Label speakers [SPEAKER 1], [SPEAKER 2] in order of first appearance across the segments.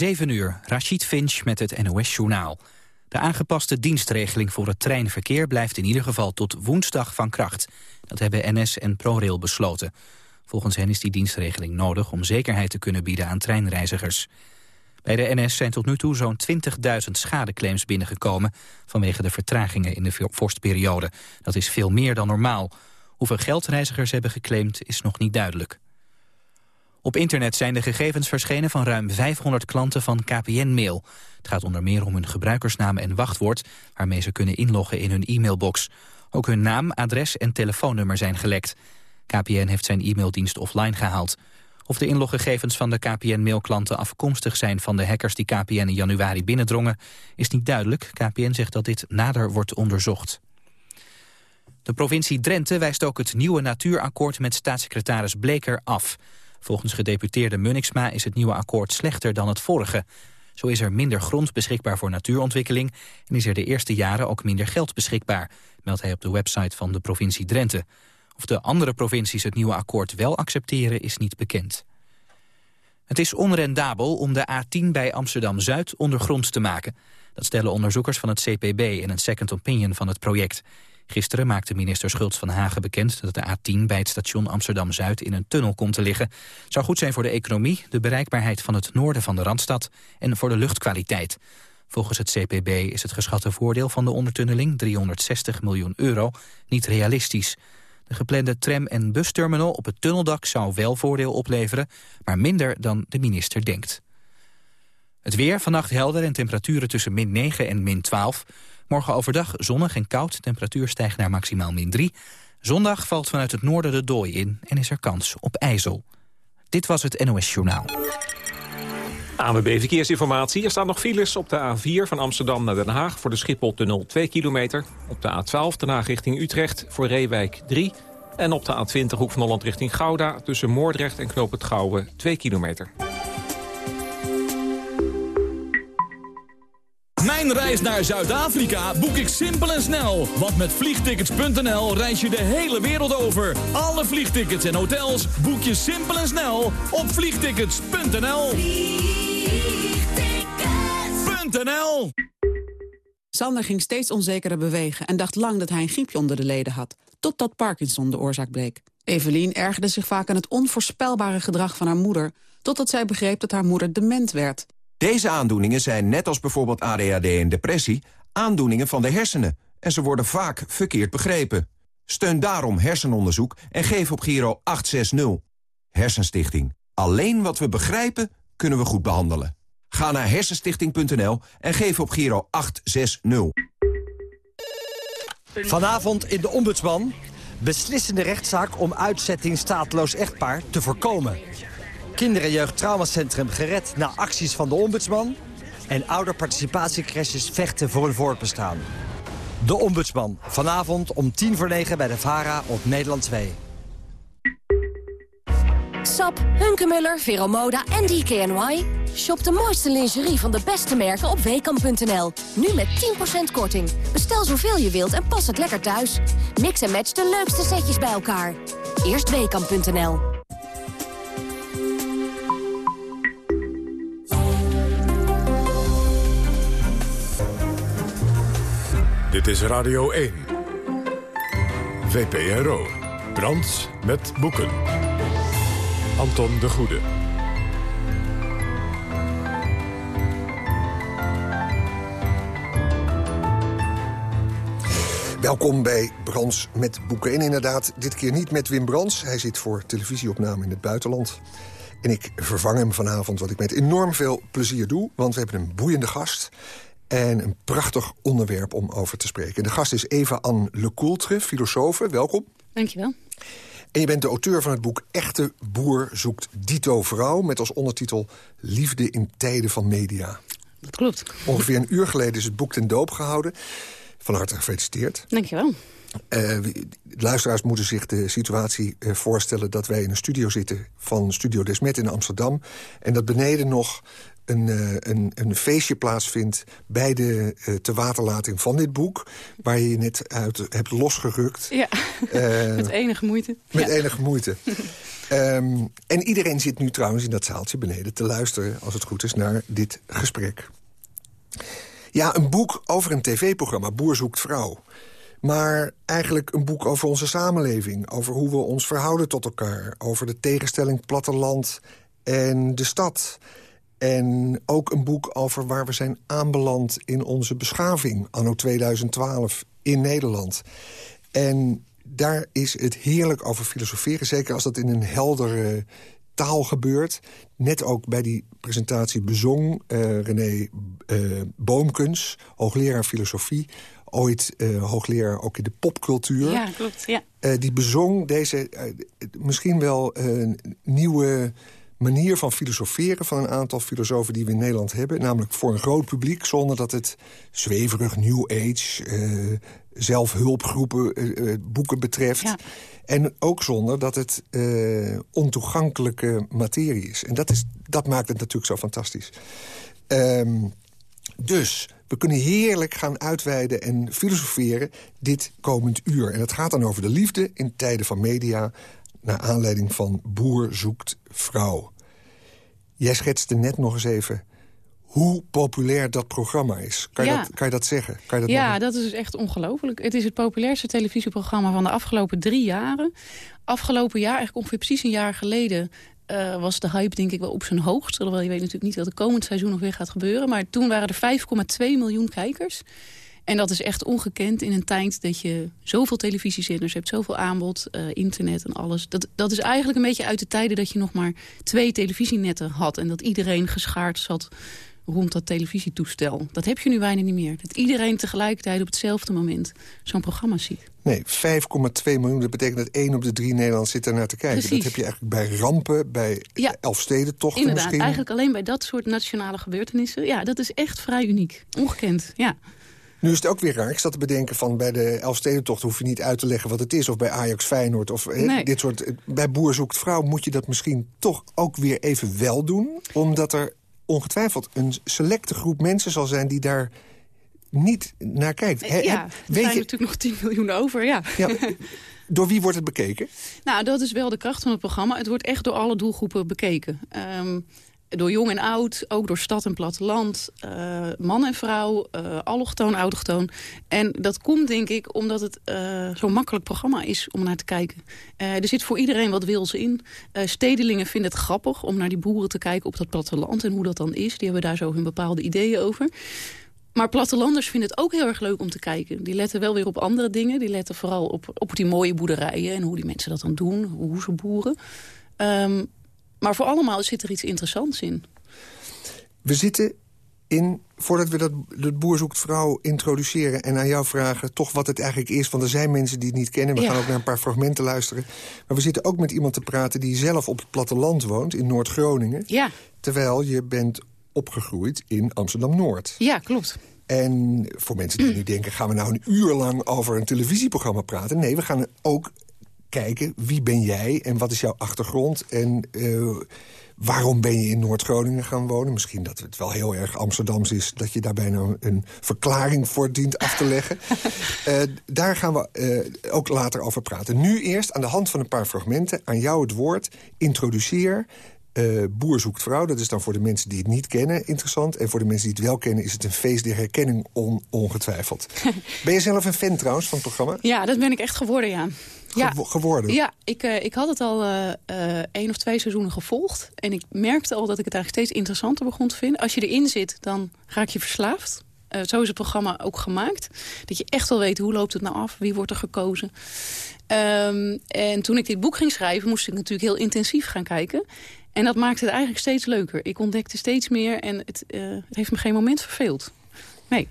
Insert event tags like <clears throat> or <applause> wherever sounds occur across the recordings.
[SPEAKER 1] 7 uur, Rachid Finch met het NOS-journaal. De aangepaste dienstregeling voor het treinverkeer blijft in ieder geval tot woensdag van kracht. Dat hebben NS en ProRail besloten. Volgens hen is die dienstregeling nodig om zekerheid te kunnen bieden aan treinreizigers. Bij de NS zijn tot nu toe zo'n 20.000 schadeclaims binnengekomen... vanwege de vertragingen in de vorstperiode. Dat is veel meer dan normaal. Hoeveel geld reizigers hebben geclaimd is nog niet duidelijk. Op internet zijn de gegevens verschenen van ruim 500 klanten van KPN Mail. Het gaat onder meer om hun gebruikersnaam en wachtwoord... waarmee ze kunnen inloggen in hun e-mailbox. Ook hun naam, adres en telefoonnummer zijn gelekt. KPN heeft zijn e-maildienst offline gehaald. Of de inloggegevens van de KPN-mailklanten afkomstig zijn van de hackers die KPN in januari binnendrongen, is niet duidelijk. KPN zegt dat dit nader wordt onderzocht. De provincie Drenthe wijst ook het nieuwe natuurakkoord met staatssecretaris Bleker af. Volgens gedeputeerde Munniksma is het nieuwe akkoord slechter dan het vorige. Zo is er minder grond beschikbaar voor natuurontwikkeling... en is er de eerste jaren ook minder geld beschikbaar... meldt hij op de website van de provincie Drenthe. Of de andere provincies het nieuwe akkoord wel accepteren is niet bekend. Het is onrendabel om de A10 bij Amsterdam-Zuid ondergronds te maken. Dat stellen onderzoekers van het CPB in een second opinion van het project. Gisteren maakte minister Schultz van Hagen bekend dat de A10 bij het station Amsterdam-Zuid in een tunnel komt te liggen. Zou goed zijn voor de economie, de bereikbaarheid van het noorden van de Randstad en voor de luchtkwaliteit. Volgens het CPB is het geschatte voordeel van de ondertunneling, 360 miljoen euro, niet realistisch. De geplande tram- en busterminal op het tunneldak zou wel voordeel opleveren, maar minder dan de minister denkt. Het weer, vannacht helder en temperaturen tussen min 9 en min 12. Morgen overdag zonnig en koud, temperatuur stijgt naar maximaal min 3. Zondag valt vanuit het noorden de dooi in en is er kans op ijzel. Dit was het NOS Journaal.
[SPEAKER 2] ANWB Verkeersinformatie. Er staan nog files op de A4 van Amsterdam naar Den Haag... voor de Schipholtunnel 2 kilometer. Op de A12 Den Haag richting Utrecht voor Reewijk 3. En op de A20 Hoek van Holland richting Gouda... tussen Moordrecht en Knoop het Gouwen 2 kilometer.
[SPEAKER 3] Mijn reis naar Zuid-Afrika boek ik simpel en snel. Want met vliegtickets.nl reis je de hele wereld over. Alle vliegtickets en hotels boek je simpel en snel op vliegtickets.nl. Vliegtickets.nl
[SPEAKER 4] Sander ging steeds onzekerder bewegen en dacht lang dat hij een griepje onder de leden had. Totdat Parkinson de oorzaak bleek. Evelien ergerde zich vaak aan het onvoorspelbare gedrag van haar moeder... totdat zij begreep dat haar moeder dement werd.
[SPEAKER 5] Deze aandoeningen zijn, net als bijvoorbeeld ADHD en depressie... aandoeningen van de hersenen en ze worden vaak verkeerd begrepen. Steun daarom hersenonderzoek en geef op Giro 860. Hersenstichting. Alleen wat we begrijpen, kunnen we goed behandelen. Ga naar hersenstichting.nl en geef op Giro 860.
[SPEAKER 6] Vanavond in de Ombudsman. Beslissende rechtszaak om uitzetting stateloos echtpaar te voorkomen. Kinder- en jeugdtraumacentrum gered na acties van de ombudsman. En ouderparticipatiecrashes vechten voor een voortbestaan. De Ombudsman. Vanavond om tien voor negen bij de VARA op Nederland 2.
[SPEAKER 7] Sap, Hunkemuller, Veromoda en DKNY. Shop de mooiste lingerie van de beste merken op weekamp.nl. Nu met 10% korting. Bestel zoveel je wilt en pas het lekker thuis. Mix en match de leukste setjes bij elkaar. Eerst weekamp.nl.
[SPEAKER 8] Dit is Radio 1. VPRO. Brands met boeken. Anton de Goede.
[SPEAKER 9] Welkom bij Brands met boeken. En inderdaad, dit keer niet met Wim Brands. Hij zit voor televisieopname in het buitenland. En ik vervang hem vanavond, wat ik met enorm veel plezier doe. Want we hebben een boeiende gast en een prachtig onderwerp om over te spreken. De gast is Eva-Anne Lecoultre, filosofe. Welkom.
[SPEAKER 10] Dankjewel.
[SPEAKER 9] En je bent de auteur van het boek Echte Boer zoekt Dito Vrouw... met als ondertitel Liefde in tijden van media.
[SPEAKER 10] Dat klopt.
[SPEAKER 9] Ongeveer een uur geleden is het boek ten doop gehouden. Van harte gefeliciteerd.
[SPEAKER 10] Dankjewel.
[SPEAKER 9] Uh, luisteraars moeten zich de situatie uh, voorstellen... dat wij in een studio zitten van Studio Desmet in Amsterdam... en dat beneden nog een, uh, een, een feestje plaatsvindt... bij de uh, te waterlating van dit boek... waar je je net uit hebt losgerukt.
[SPEAKER 10] Ja, <laughs> met enige moeite.
[SPEAKER 9] Met enige moeite. um, <laughs> en iedereen zit nu trouwens in dat zaaltje beneden te luisteren... als het goed is, naar dit gesprek. Ja, een boek over een tv-programma, Boer zoekt vrouw. Maar eigenlijk een boek over onze samenleving. Over hoe we ons verhouden tot elkaar. Over de tegenstelling platteland en de stad. En ook een boek over waar we zijn aanbeland in onze beschaving... anno 2012 in Nederland. En daar is het heerlijk over filosoferen. Zeker als dat in een heldere taal gebeurt. Net ook bij die presentatie bezong uh, René uh, Boomkens, hoogleraar filosofie ooit uh, hoogleraar ook in de popcultuur.
[SPEAKER 10] Ja, klopt. Ja.
[SPEAKER 9] Die bezong deze misschien wel nieuwe manier van filosoferen... van een aantal filosofen die we in Nederland hebben. Namelijk voor een groot publiek, zonder dat het zweverig New Age... zelfhulpgroepen, boeken betreft. Ja. En ook zonder dat het ontoegankelijke materie is. En dat, is, dat maakt het natuurlijk zo fantastisch. Um, dus we kunnen heerlijk gaan uitweiden en filosoferen dit komend uur. En het gaat dan over de liefde in tijden van media... naar aanleiding van Boer zoekt vrouw. Jij schetste net nog eens even hoe populair dat programma is. Kan, je, dat, kan je dat zeggen? Kan je dat
[SPEAKER 10] ja, dat is dus echt ongelooflijk. Het is het populairste televisieprogramma van de afgelopen drie jaren. Afgelopen jaar, eigenlijk ongeveer precies een jaar geleden... Uh, was de hype denk ik wel op zijn hoogst. Alhoewel je weet natuurlijk niet wat er komend seizoen nog weer gaat gebeuren. Maar toen waren er 5,2 miljoen kijkers. En dat is echt ongekend in een tijd dat je zoveel televisiezenders hebt, zoveel aanbod, uh, internet en alles. Dat, dat is eigenlijk een beetje uit de tijden dat je nog maar twee televisienetten had. En dat iedereen geschaard zat rond dat televisietoestel. Dat heb je nu bijna niet meer. Dat iedereen tegelijkertijd op hetzelfde moment zo'n programma ziet.
[SPEAKER 9] Nee, 5,2 miljoen, dat betekent dat 1 op de 3 Nederlanders zit er naar te kijken. Precies. Dat heb je eigenlijk bij rampen, bij ja. Elfstedentochten
[SPEAKER 10] Inderdaad,
[SPEAKER 9] misschien.
[SPEAKER 10] eigenlijk alleen bij dat soort nationale gebeurtenissen. Ja, dat is echt vrij uniek. Ongekend, ja.
[SPEAKER 9] Nu is het ook weer raar. Ik zat te bedenken van bij de Elfstedentocht hoef je niet uit te leggen wat het is. Of bij Ajax Feyenoord. Of nee. dit soort. Bij Boer zoekt vrouw moet je dat misschien toch ook weer even wel doen. Omdat er ongetwijfeld een selecte groep mensen zal zijn die daar niet naar kijkt.
[SPEAKER 10] He, ja, er weet zijn je... natuurlijk nog 10 miljoen over, ja. ja.
[SPEAKER 9] Door wie wordt het bekeken?
[SPEAKER 10] Nou, dat is wel de kracht van het programma. Het wordt echt door alle doelgroepen bekeken. Um, door jong en oud, ook door stad en platteland, uh, man en vrouw, uh, allochtoon, autochtoon. En dat komt denk ik omdat het uh, zo'n makkelijk programma is om naar te kijken. er zit voor iedereen wat wils in. stedelingen vinden het grappig om naar die boeren te kijken op dat platteland en hoe dat dan is. Die hebben daar zo hun bepaalde ideeën over. Maar plattelanders vinden het ook heel erg leuk om te kijken. Die letten wel weer op andere dingen. Die letten vooral op, op die mooie boerderijen en hoe die mensen dat dan doen, hoe ze boeren. Um, maar voor allemaal zit er iets interessants in.
[SPEAKER 9] We zitten in, voordat we dat, dat boer zoekt vrouw introduceren... en aan jou vragen toch wat het eigenlijk is. Want er zijn mensen die het niet kennen. We gaan ook naar een paar fragmenten luisteren. Maar we zitten ook met iemand te praten die zelf op het platteland woont... in Noord-Groningen.
[SPEAKER 10] Ja.
[SPEAKER 9] Terwijl je bent opgegroeid in Amsterdam-Noord.
[SPEAKER 10] Ja, klopt.
[SPEAKER 9] En voor mensen die nu denken... gaan we nou een uur lang over een televisieprogramma praten? Nee, we gaan ook kijken wie ben jij en wat is jouw achtergrond... en uh, waarom ben je in Noord-Groningen gaan wonen. Misschien dat het wel heel erg Amsterdams is... dat je daarbij nou een verklaring voor dient af te leggen. uh, <laughs> daar gaan we uh, ook later over praten. Nu eerst aan de hand van een paar fragmenten aan jou het woord. Introduceer uh, Boer zoekt vrouw, dat is dan voor de mensen die het niet kennen interessant. En voor de mensen die het wel kennen is het een feest der herkenning on ongetwijfeld. <laughs> ben je zelf een fan trouwens van het programma?
[SPEAKER 10] Ja, dat ben ik echt geworden, ja.
[SPEAKER 9] Ja. geworden?
[SPEAKER 10] Ja, ik, uh, ik had het al uh, één of twee seizoenen gevolgd. En ik merkte al dat ik het eigenlijk steeds interessanter begon te vinden. Als je erin zit, dan raak je verslaafd. zo is het programma ook gemaakt. Dat je echt wel weet, hoe loopt het nou af? Wie wordt er gekozen? Um, en toen ik dit boek ging schrijven, moest ik natuurlijk heel intensief gaan kijken. En dat maakte het eigenlijk steeds leuker. Ik ontdekte steeds meer en het, uh, het heeft me geen moment verveeld. Nee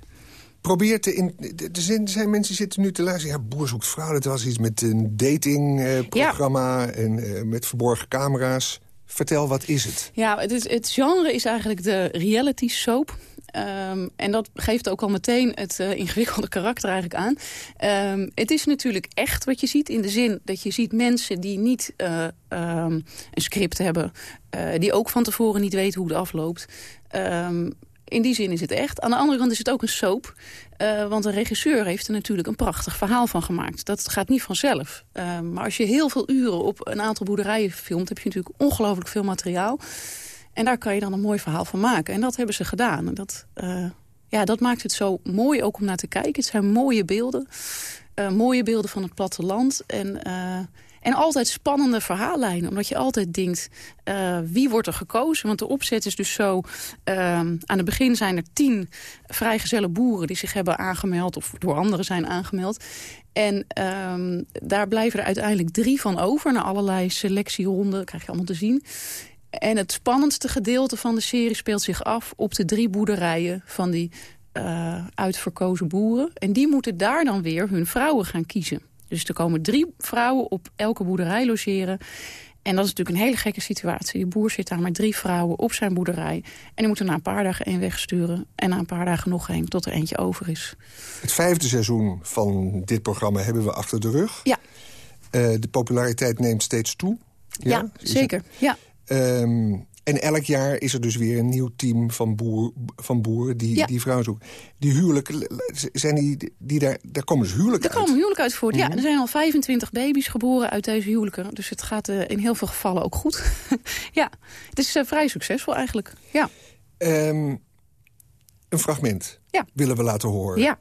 [SPEAKER 9] probeer te... In, er zijn mensen die zitten nu te luisteren. Ja, Boer zoekt vrouw, dat was iets met een datingprogramma... En eh, met verborgen camera's. Vertel, wat is het?
[SPEAKER 10] Ja, het, is, het genre is eigenlijk de reality soap. Ehm, en dat geeft ook al meteen het eh, ingewikkelde <laughs> karakter eigenlijk aan. Ehm, het is natuurlijk echt wat je ziet. In de zin dat je ziet mensen die niet eh, ehm, een script hebben. Die ook van tevoren niet weten hoe het afloopt. In die zin is het echt. Aan de andere kant is het ook een soap. Eh, want een regisseur heeft er natuurlijk een prachtig verhaal van gemaakt. Dat gaat niet vanzelf. Eh, maar als je heel veel uren op een aantal boerderijen filmt... heb je natuurlijk ongelooflijk veel materiaal. En daar kan je dan een mooi verhaal van maken. En dat hebben ze gedaan. En dat, eh, ja, dat maakt het zo mooi ook om naar te kijken. Het zijn mooie beelden. mooie beelden van het platteland. En en altijd spannende verhaallijnen. Omdat je altijd denkt, uh, wie wordt er gekozen? Want de opzet is dus zo... Ehm, aan het begin zijn er tien vrijgezelle boeren die zich hebben aangemeld... of door anderen zijn aangemeld. En ehm, daar blijven er uiteindelijk drie van over. Na allerlei selectieronden, krijg je allemaal te zien. En het spannendste gedeelte van de serie speelt zich af... op de drie boerderijen van die eh, uitverkozen boeren. En die moeten daar dan weer hun vrouwen gaan kiezen. Dus er komen drie vrouwen op elke boerderij logeren. En dat is natuurlijk een hele gekke situatie. Je boer zit daar met drie vrouwen op zijn boerderij. En die moeten na een paar dagen één wegsturen. En na een paar dagen nog één, tot er eentje over is.
[SPEAKER 9] Het vijfde seizoen van dit programma hebben we achter de rug.
[SPEAKER 10] Ja.
[SPEAKER 9] Eh, de populariteit neemt steeds toe.
[SPEAKER 10] Ja, zeker. Ja.
[SPEAKER 9] Ehm, en elk jaar is er dus weer een nieuw team van, boer, van boeren die, die vrouwen zoeken. Die huwelijken, zijn die, die daar, daar komen dus huwelijken
[SPEAKER 10] uit? Daar komen huwelijken uit voort, ja. Mhm. Er zijn al 25 baby's geboren uit deze huwelijken. Dus het gaat eh, in heel veel gevallen ook goed. <laughs> ja, het is eh, vrij succesvol eigenlijk, ja.
[SPEAKER 9] Ehm, een fragment
[SPEAKER 10] ja.
[SPEAKER 9] willen we laten horen.
[SPEAKER 10] Ja.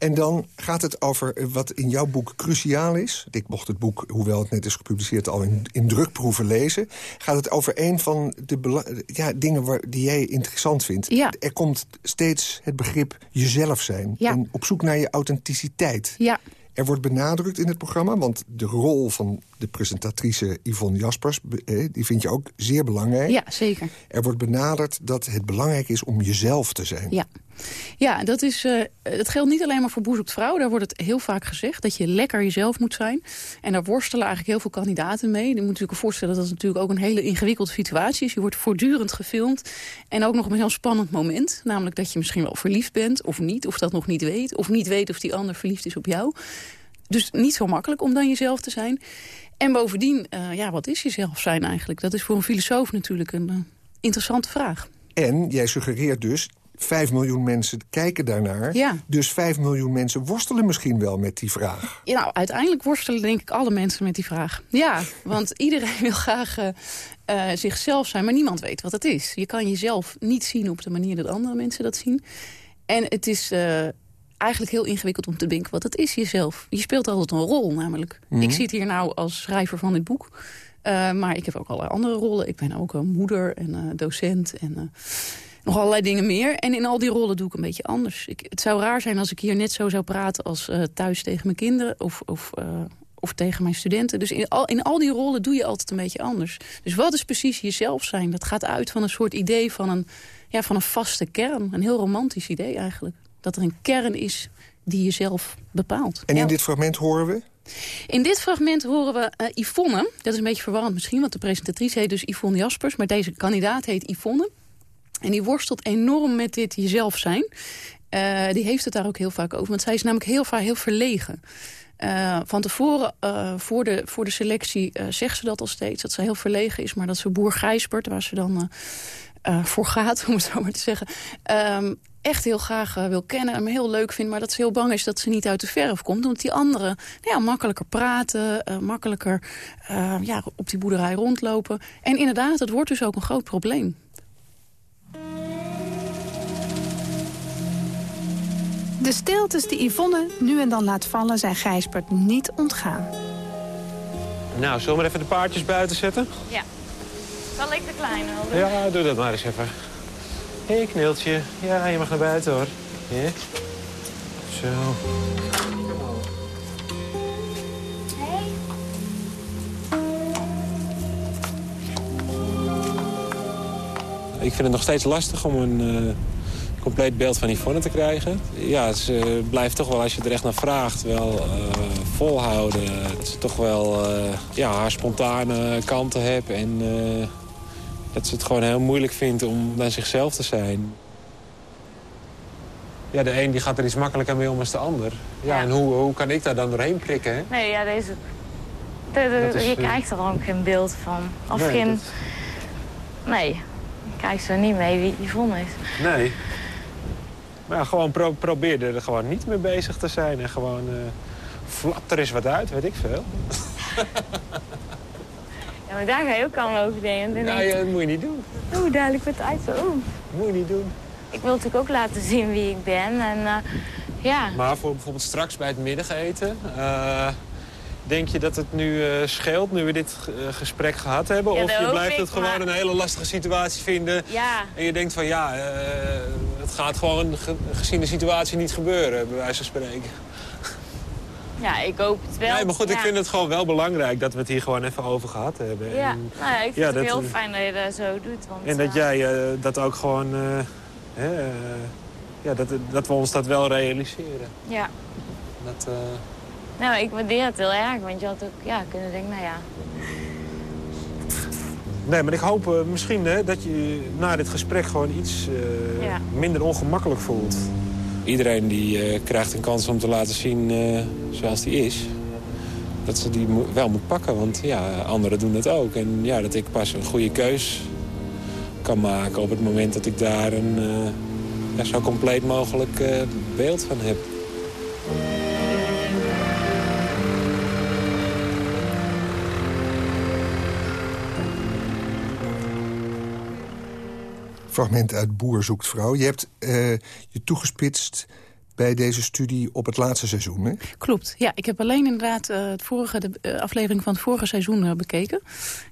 [SPEAKER 9] En dan gaat het over wat in jouw boek cruciaal is. Ik mocht het boek, hoewel het net is gepubliceerd, al in, in drukproeven lezen. Gaat het over een van de ja, dingen waar, die jij interessant vindt. Er komt steeds het begrip jezelf zijn. En op zoek naar je authenticiteit.
[SPEAKER 10] Ja.
[SPEAKER 9] Er wordt benadrukt in het programma, want de rol van de presentatrice Yvonne Jaspers. Eh, die vind je ook zeer belangrijk.
[SPEAKER 10] Ja, zeker.
[SPEAKER 9] Er wordt benaderd dat het belangrijk is om jezelf te zijn.
[SPEAKER 10] Ja. Ja, dat, is, eh, dat geldt niet alleen maar voor Boer vrouwen. Daar wordt het heel vaak gezegd dat je lekker jezelf moet zijn. En daar worstelen eigenlijk heel veel kandidaten mee. Je moet je voorstellen dat het natuurlijk ook een hele ingewikkelde situatie is. Je wordt voortdurend gefilmd. En ook nog een heel spannend moment. Namelijk dat je misschien wel verliefd bent of niet. Of dat nog niet weet. Of niet weet of die ander verliefd is op jou. Dus niet zo makkelijk om dan jezelf te zijn. En bovendien, eh, ja, wat is jezelf zijn eigenlijk? Dat is voor een filosoof natuurlijk een eh, interessante vraag.
[SPEAKER 9] En jij suggereert dus, 5 miljoen mensen kijken daarnaar.
[SPEAKER 10] Ja.
[SPEAKER 9] Dus 5 miljoen mensen worstelen misschien wel met die vraag.
[SPEAKER 10] Ja, nou, uiteindelijk worstelen denk ik alle mensen met die vraag. Ja, want <laughs> iedereen wil graag eh, zichzelf zijn, maar niemand weet wat het is. Je kan jezelf niet zien op de manier dat andere mensen dat zien. En het is eigenlijk heel ingewikkeld om te denken wat het is jezelf. Je speelt altijd een rol namelijk. Mhm. Ik zit hier nou als schrijver van dit boek. Eh, maar ik heb ook allerlei andere rollen. Ik ben ook een moeder en eh, docent en eh, nog allerlei dingen meer. En in al die rollen doe ik een beetje anders. Ik, het zou raar zijn als ik hier net zo zou praten als thuis tegen mijn kinderen... of, of, of tegen mijn studenten. Dus in al, in al die rollen doe je altijd een beetje anders. Dus wat is precies jezelf zijn? Dat gaat uit van een soort idee van een, ja, van een vaste kern. Een heel romantisch idee eigenlijk dat er een kern is die jezelf bepaalt.
[SPEAKER 9] En in dit fragment horen we?
[SPEAKER 10] In dit fragment horen we eh, Yvonne. Dat is een beetje verwarrend misschien, want de presentatrice heet dus Yvonne Jaspers. Maar deze kandidaat heet Yvonne. En die worstelt enorm met dit jezelf zijn. Eh, die heeft het daar ook heel vaak over. Want zij is namelijk heel vaak heel verlegen. Eh, van tevoren, voor, de, voor de selectie, zegt ze dat al steeds. Dat ze heel verlegen is, maar dat ze boer Gijsbert, waar ze dan voor gaat, <laughs> om het zo maar te zeggen... Ehm, echt heel graag eh, wil kennen en me heel leuk vindt... maar dat ze heel bang is dat ze niet uit de verf komt. Omdat die anderen nou ja, makkelijker praten, eh, makkelijker eh, ja, op die boerderij rondlopen. En inderdaad, het wordt dus ook een groot probleem.
[SPEAKER 11] De stiltes die Yvonne nu en dan laat vallen zijn Gijspert niet ontgaan.
[SPEAKER 12] Nou, zullen we maar even de paardjes buiten zetten?
[SPEAKER 13] Ja. Zal ik de kleine houden?
[SPEAKER 12] Ja, doe dat maar eens even. Hé, hey, kneeltje. Ja, je mag naar buiten, hoor. Ja. Zo. Ik vind het nog steeds lastig om een eh, compleet beeld van Yvonne te krijgen. Ja, ze blijft toch wel, als je er echt naar vraagt, wel eh, volhouden. Dat ze toch wel eh, ja, haar spontane kanten hebt en dat ze het gewoon heel moeilijk vindt om naar zichzelf te zijn. Ja, de een die gaat er iets makkelijker mee om als de ander. Ja, en hoe, hoe kan ik daar dan doorheen prikken? Hè?
[SPEAKER 13] Nee, ja, deze... Je
[SPEAKER 12] eh,
[SPEAKER 13] krijgt er ook geen beeld van. Of
[SPEAKER 12] nee,
[SPEAKER 13] geen... Nee, je krijgt zo niet mee wie Yvonne is.
[SPEAKER 12] Nee. Maar ja, gewoon probeer er gewoon niet mee bezig te zijn. En gewoon uh, flap er eens wat uit, weet ik veel. <laughs>
[SPEAKER 13] Ja, maar daar ga je ook al over denken. Dan
[SPEAKER 12] Ja, dat moet je niet doen.
[SPEAKER 13] Oeh, dadelijk wordt het uit. Oeh.
[SPEAKER 12] Moet je niet doen.
[SPEAKER 13] Ik wil natuurlijk ook laten zien wie ik ben. En eh, ja,
[SPEAKER 12] Maar voor bijvoorbeeld straks bij het middageten... eh, denk je dat het nu eh, scheelt, nu we dit gesprek gehad hebben?
[SPEAKER 13] Ja,
[SPEAKER 12] of je blijft
[SPEAKER 13] ik,
[SPEAKER 12] het gewoon
[SPEAKER 13] maar-
[SPEAKER 12] een hele lastige situatie vinden...
[SPEAKER 13] ja.
[SPEAKER 12] en je denkt van ja, eh, het gaat gewoon ge- gezien de situatie niet gebeuren, bij wijze van spreken.
[SPEAKER 13] Ja, ik hoop het wel.
[SPEAKER 12] Nee, maar goed, ik vind het gewoon wel belangrijk dat we het hier gewoon even over gehad hebben.
[SPEAKER 13] Ja,
[SPEAKER 12] En-
[SPEAKER 13] nou, ja, ik vind
[SPEAKER 12] ja,
[SPEAKER 13] het
[SPEAKER 12] dat-
[SPEAKER 13] heel fijn dat je dat zo doet. Want,
[SPEAKER 12] En dat
[SPEAKER 13] eh,
[SPEAKER 12] jij eh, dat ook gewoon... eh, hè, eh, ja, dat, dat we ons dat wel realiseren.
[SPEAKER 13] Ja.
[SPEAKER 12] Dat, eh,
[SPEAKER 13] Nou, ik waardeer het heel erg. Want je had ook ja, kunnen denken, nou ja...
[SPEAKER 12] Nee, maar ik hoop eh, misschien hè, dat je na dit gesprek gewoon iets eh, minder ongemakkelijk voelt. Iedereen die eh, krijgt een kans om te laten zien eh, zoals die is. Dat ze die wel moet pakken, want ja, anderen doen het ook. En ja, dat ik pas een goede keus kan maken op het moment dat ik daar een eh, zo compleet mogelijk beeld van heb.
[SPEAKER 9] Fragment uit Boer zoekt vrouw. Je hebt eh, je toegespitst bij deze studie op het laatste seizoen, hè?
[SPEAKER 10] Klopt, ja. Ik heb alleen inderdaad eh, het vorige, de eh, aflevering van het vorige seizoen bekeken.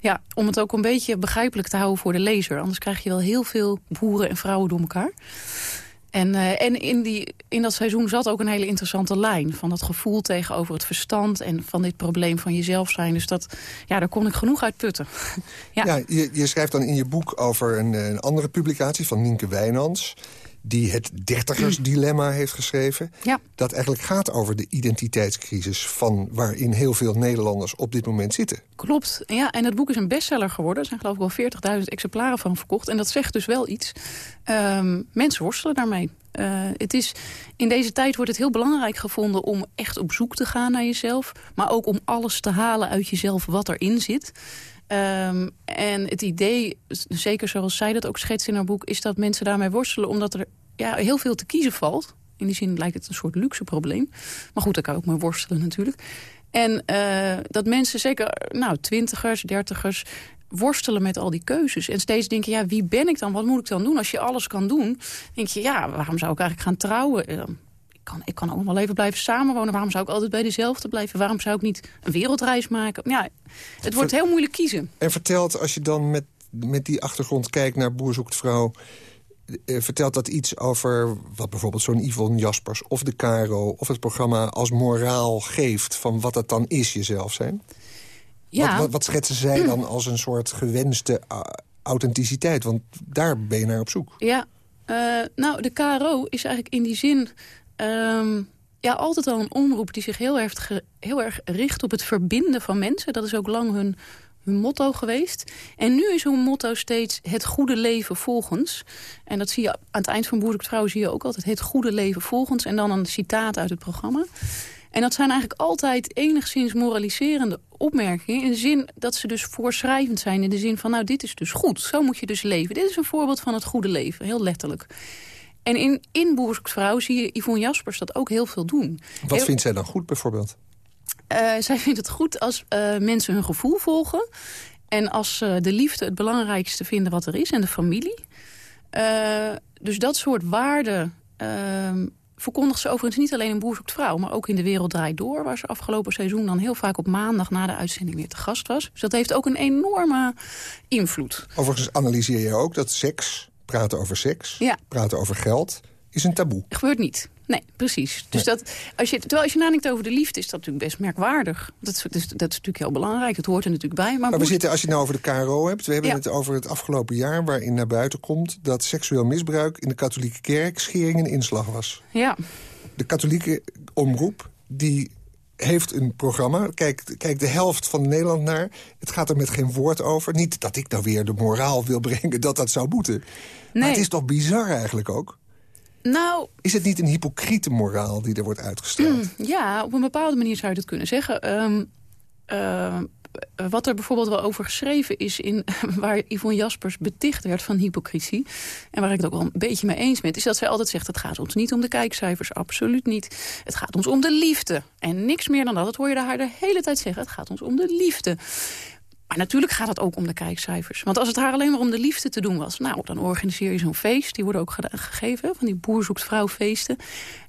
[SPEAKER 10] Ja, om het ook een beetje begrijpelijk te houden voor de lezer. Anders krijg je wel heel veel boeren en vrouwen door elkaar. En, eh, en in, die, in dat seizoen zat ook een hele interessante lijn. Van dat gevoel tegenover het verstand en van dit probleem van jezelf zijn. Dus dat, ja, daar kon ik genoeg uit putten. <laughs> ja.
[SPEAKER 9] Ja, je, je schrijft dan in je boek over een, eh, een andere publicatie van Nienke Wijnands... die het dertigersdilemma <clears throat> heeft geschreven.
[SPEAKER 10] Ja.
[SPEAKER 9] Dat eigenlijk gaat over de identiteitscrisis... van waarin heel veel Nederlanders op dit moment zitten.
[SPEAKER 10] Klopt. Ja, en het boek is een bestseller geworden. Er zijn geloof ik wel 40.000 exemplaren van verkocht. En dat zegt dus wel iets. Ehm, mensen worstelen daarmee. Eh, het is, in deze tijd wordt het heel belangrijk gevonden om echt op zoek te gaan naar jezelf. Maar ook om alles te halen uit jezelf wat erin zit. Ehm, en het idee, zeker zoals zij dat ook schetst in haar boek... is dat mensen daarmee worstelen omdat er ja, heel veel te kiezen valt. In die zin lijkt het een soort luxe probleem. Maar goed, daar kan je ook mee worstelen natuurlijk. En eh, dat mensen, zeker nou, twintigers, dertigers, worstelen met al die keuzes. En steeds denken, ja, wie ben ik dan? Wat moet ik dan doen? Als je alles kan doen, denk je, ja, waarom zou ik eigenlijk gaan trouwen? Eh, ik kan, ik kan ook wel even blijven samenwonen. Waarom zou ik altijd bij dezelfde blijven? Waarom zou ik niet een wereldreis maken? Ja, het wordt heel moeilijk kiezen.
[SPEAKER 9] En vertelt, als je dan met, met die achtergrond kijkt naar Boer zoekt vrouw... eh, vertelt dat iets over wat bijvoorbeeld zo'n Yvonne Jaspers... of de Caro of het programma als moraal geeft... van wat het dan is jezelf zijn?
[SPEAKER 10] Ja.
[SPEAKER 9] Wat, wat, wat schetsen zij dan als een soort gewenste uh, authenticiteit? Want daar ben je naar op zoek.
[SPEAKER 10] Ja, uh, nou, de KRO is eigenlijk in die zin... Um, ja, altijd al een omroep die zich heel erg, heel erg richt op het verbinden van mensen. Dat is ook lang hun, hun motto geweest. En nu is hun motto steeds het goede leven volgens. En dat zie je aan het eind van Boer Trouw zie je ook altijd het goede leven volgens. En dan een citaat uit het programma. En dat zijn eigenlijk altijd enigszins moraliserende opmerkingen... in de zin dat ze dus voorschrijvend zijn. In de zin van, nou, dit is dus goed. Zo moet je dus leven. Dit is een voorbeeld van het goede leven, heel letterlijk. En in, in Boersvrouw zie je Yvonne Jaspers dat ook heel veel doen.
[SPEAKER 9] Wat
[SPEAKER 10] heel,
[SPEAKER 9] vindt zij dan goed, bijvoorbeeld?
[SPEAKER 10] Uh, zij vindt het goed als uh, mensen hun gevoel volgen... en als uh, de liefde het belangrijkste vinden wat er is... en de familie. Dus dat soort waarden ehm, verkondigt ze overigens niet alleen in Boer zoekt vrouw... maar ook in De Wereld Draait Door... waar ze afgelopen seizoen dan heel vaak op maandag... na de uitzending weer te gast was. Dus dat heeft ook een enorme invloed.
[SPEAKER 9] Overigens analyseer je ook dat seks, praten over seks...
[SPEAKER 10] Ja.
[SPEAKER 9] praten over geld, is een taboe.
[SPEAKER 10] Gebeurt niet. Nee, precies. Dus nee. dat, als je, terwijl als je nadenkt over de liefde, is dat natuurlijk best merkwaardig. Dat is, dat is, dat is natuurlijk heel belangrijk. Het hoort er natuurlijk bij. Maar,
[SPEAKER 9] maar we zitten, als je het nou over de KRO hebt... we hebben ja. het over het afgelopen jaar waarin naar buiten komt... dat seksueel misbruik in de katholieke kerk schering en inslag was.
[SPEAKER 10] Ja.
[SPEAKER 9] De katholieke omroep, die heeft een programma. Kijk, kijk de helft van Nederland naar. Het gaat er met geen woord over. Niet dat ik nou weer de moraal wil brengen dat dat zou moeten. Nee. Maar het is toch bizar eigenlijk ook?
[SPEAKER 10] Nou,
[SPEAKER 9] Is het niet een hypocriete moraal die er wordt uitgestraald?
[SPEAKER 10] ja, op een bepaalde manier zou je dat kunnen zeggen. Ehm, ehm, wat er bijvoorbeeld wel over geschreven is... In, <laughs> waar Yvonne Jaspers beticht werd van hypocrisie... en waar ik het ook wel een beetje mee eens ben... is dat zij altijd zegt, het gaat ons niet om de kijkcijfers. Absoluut niet. Het gaat ons om de liefde. En niks meer dan dat. Dat hoor je haar de hele tijd zeggen. Het gaat ons om de liefde. Maar natuurlijk gaat het ook om de kijkcijfers. Want als het haar alleen maar om de liefde te doen was... nou, dan organiseer je zo'n feest. Die worden ook gegeven, van die boer zoekt vrouw feesten.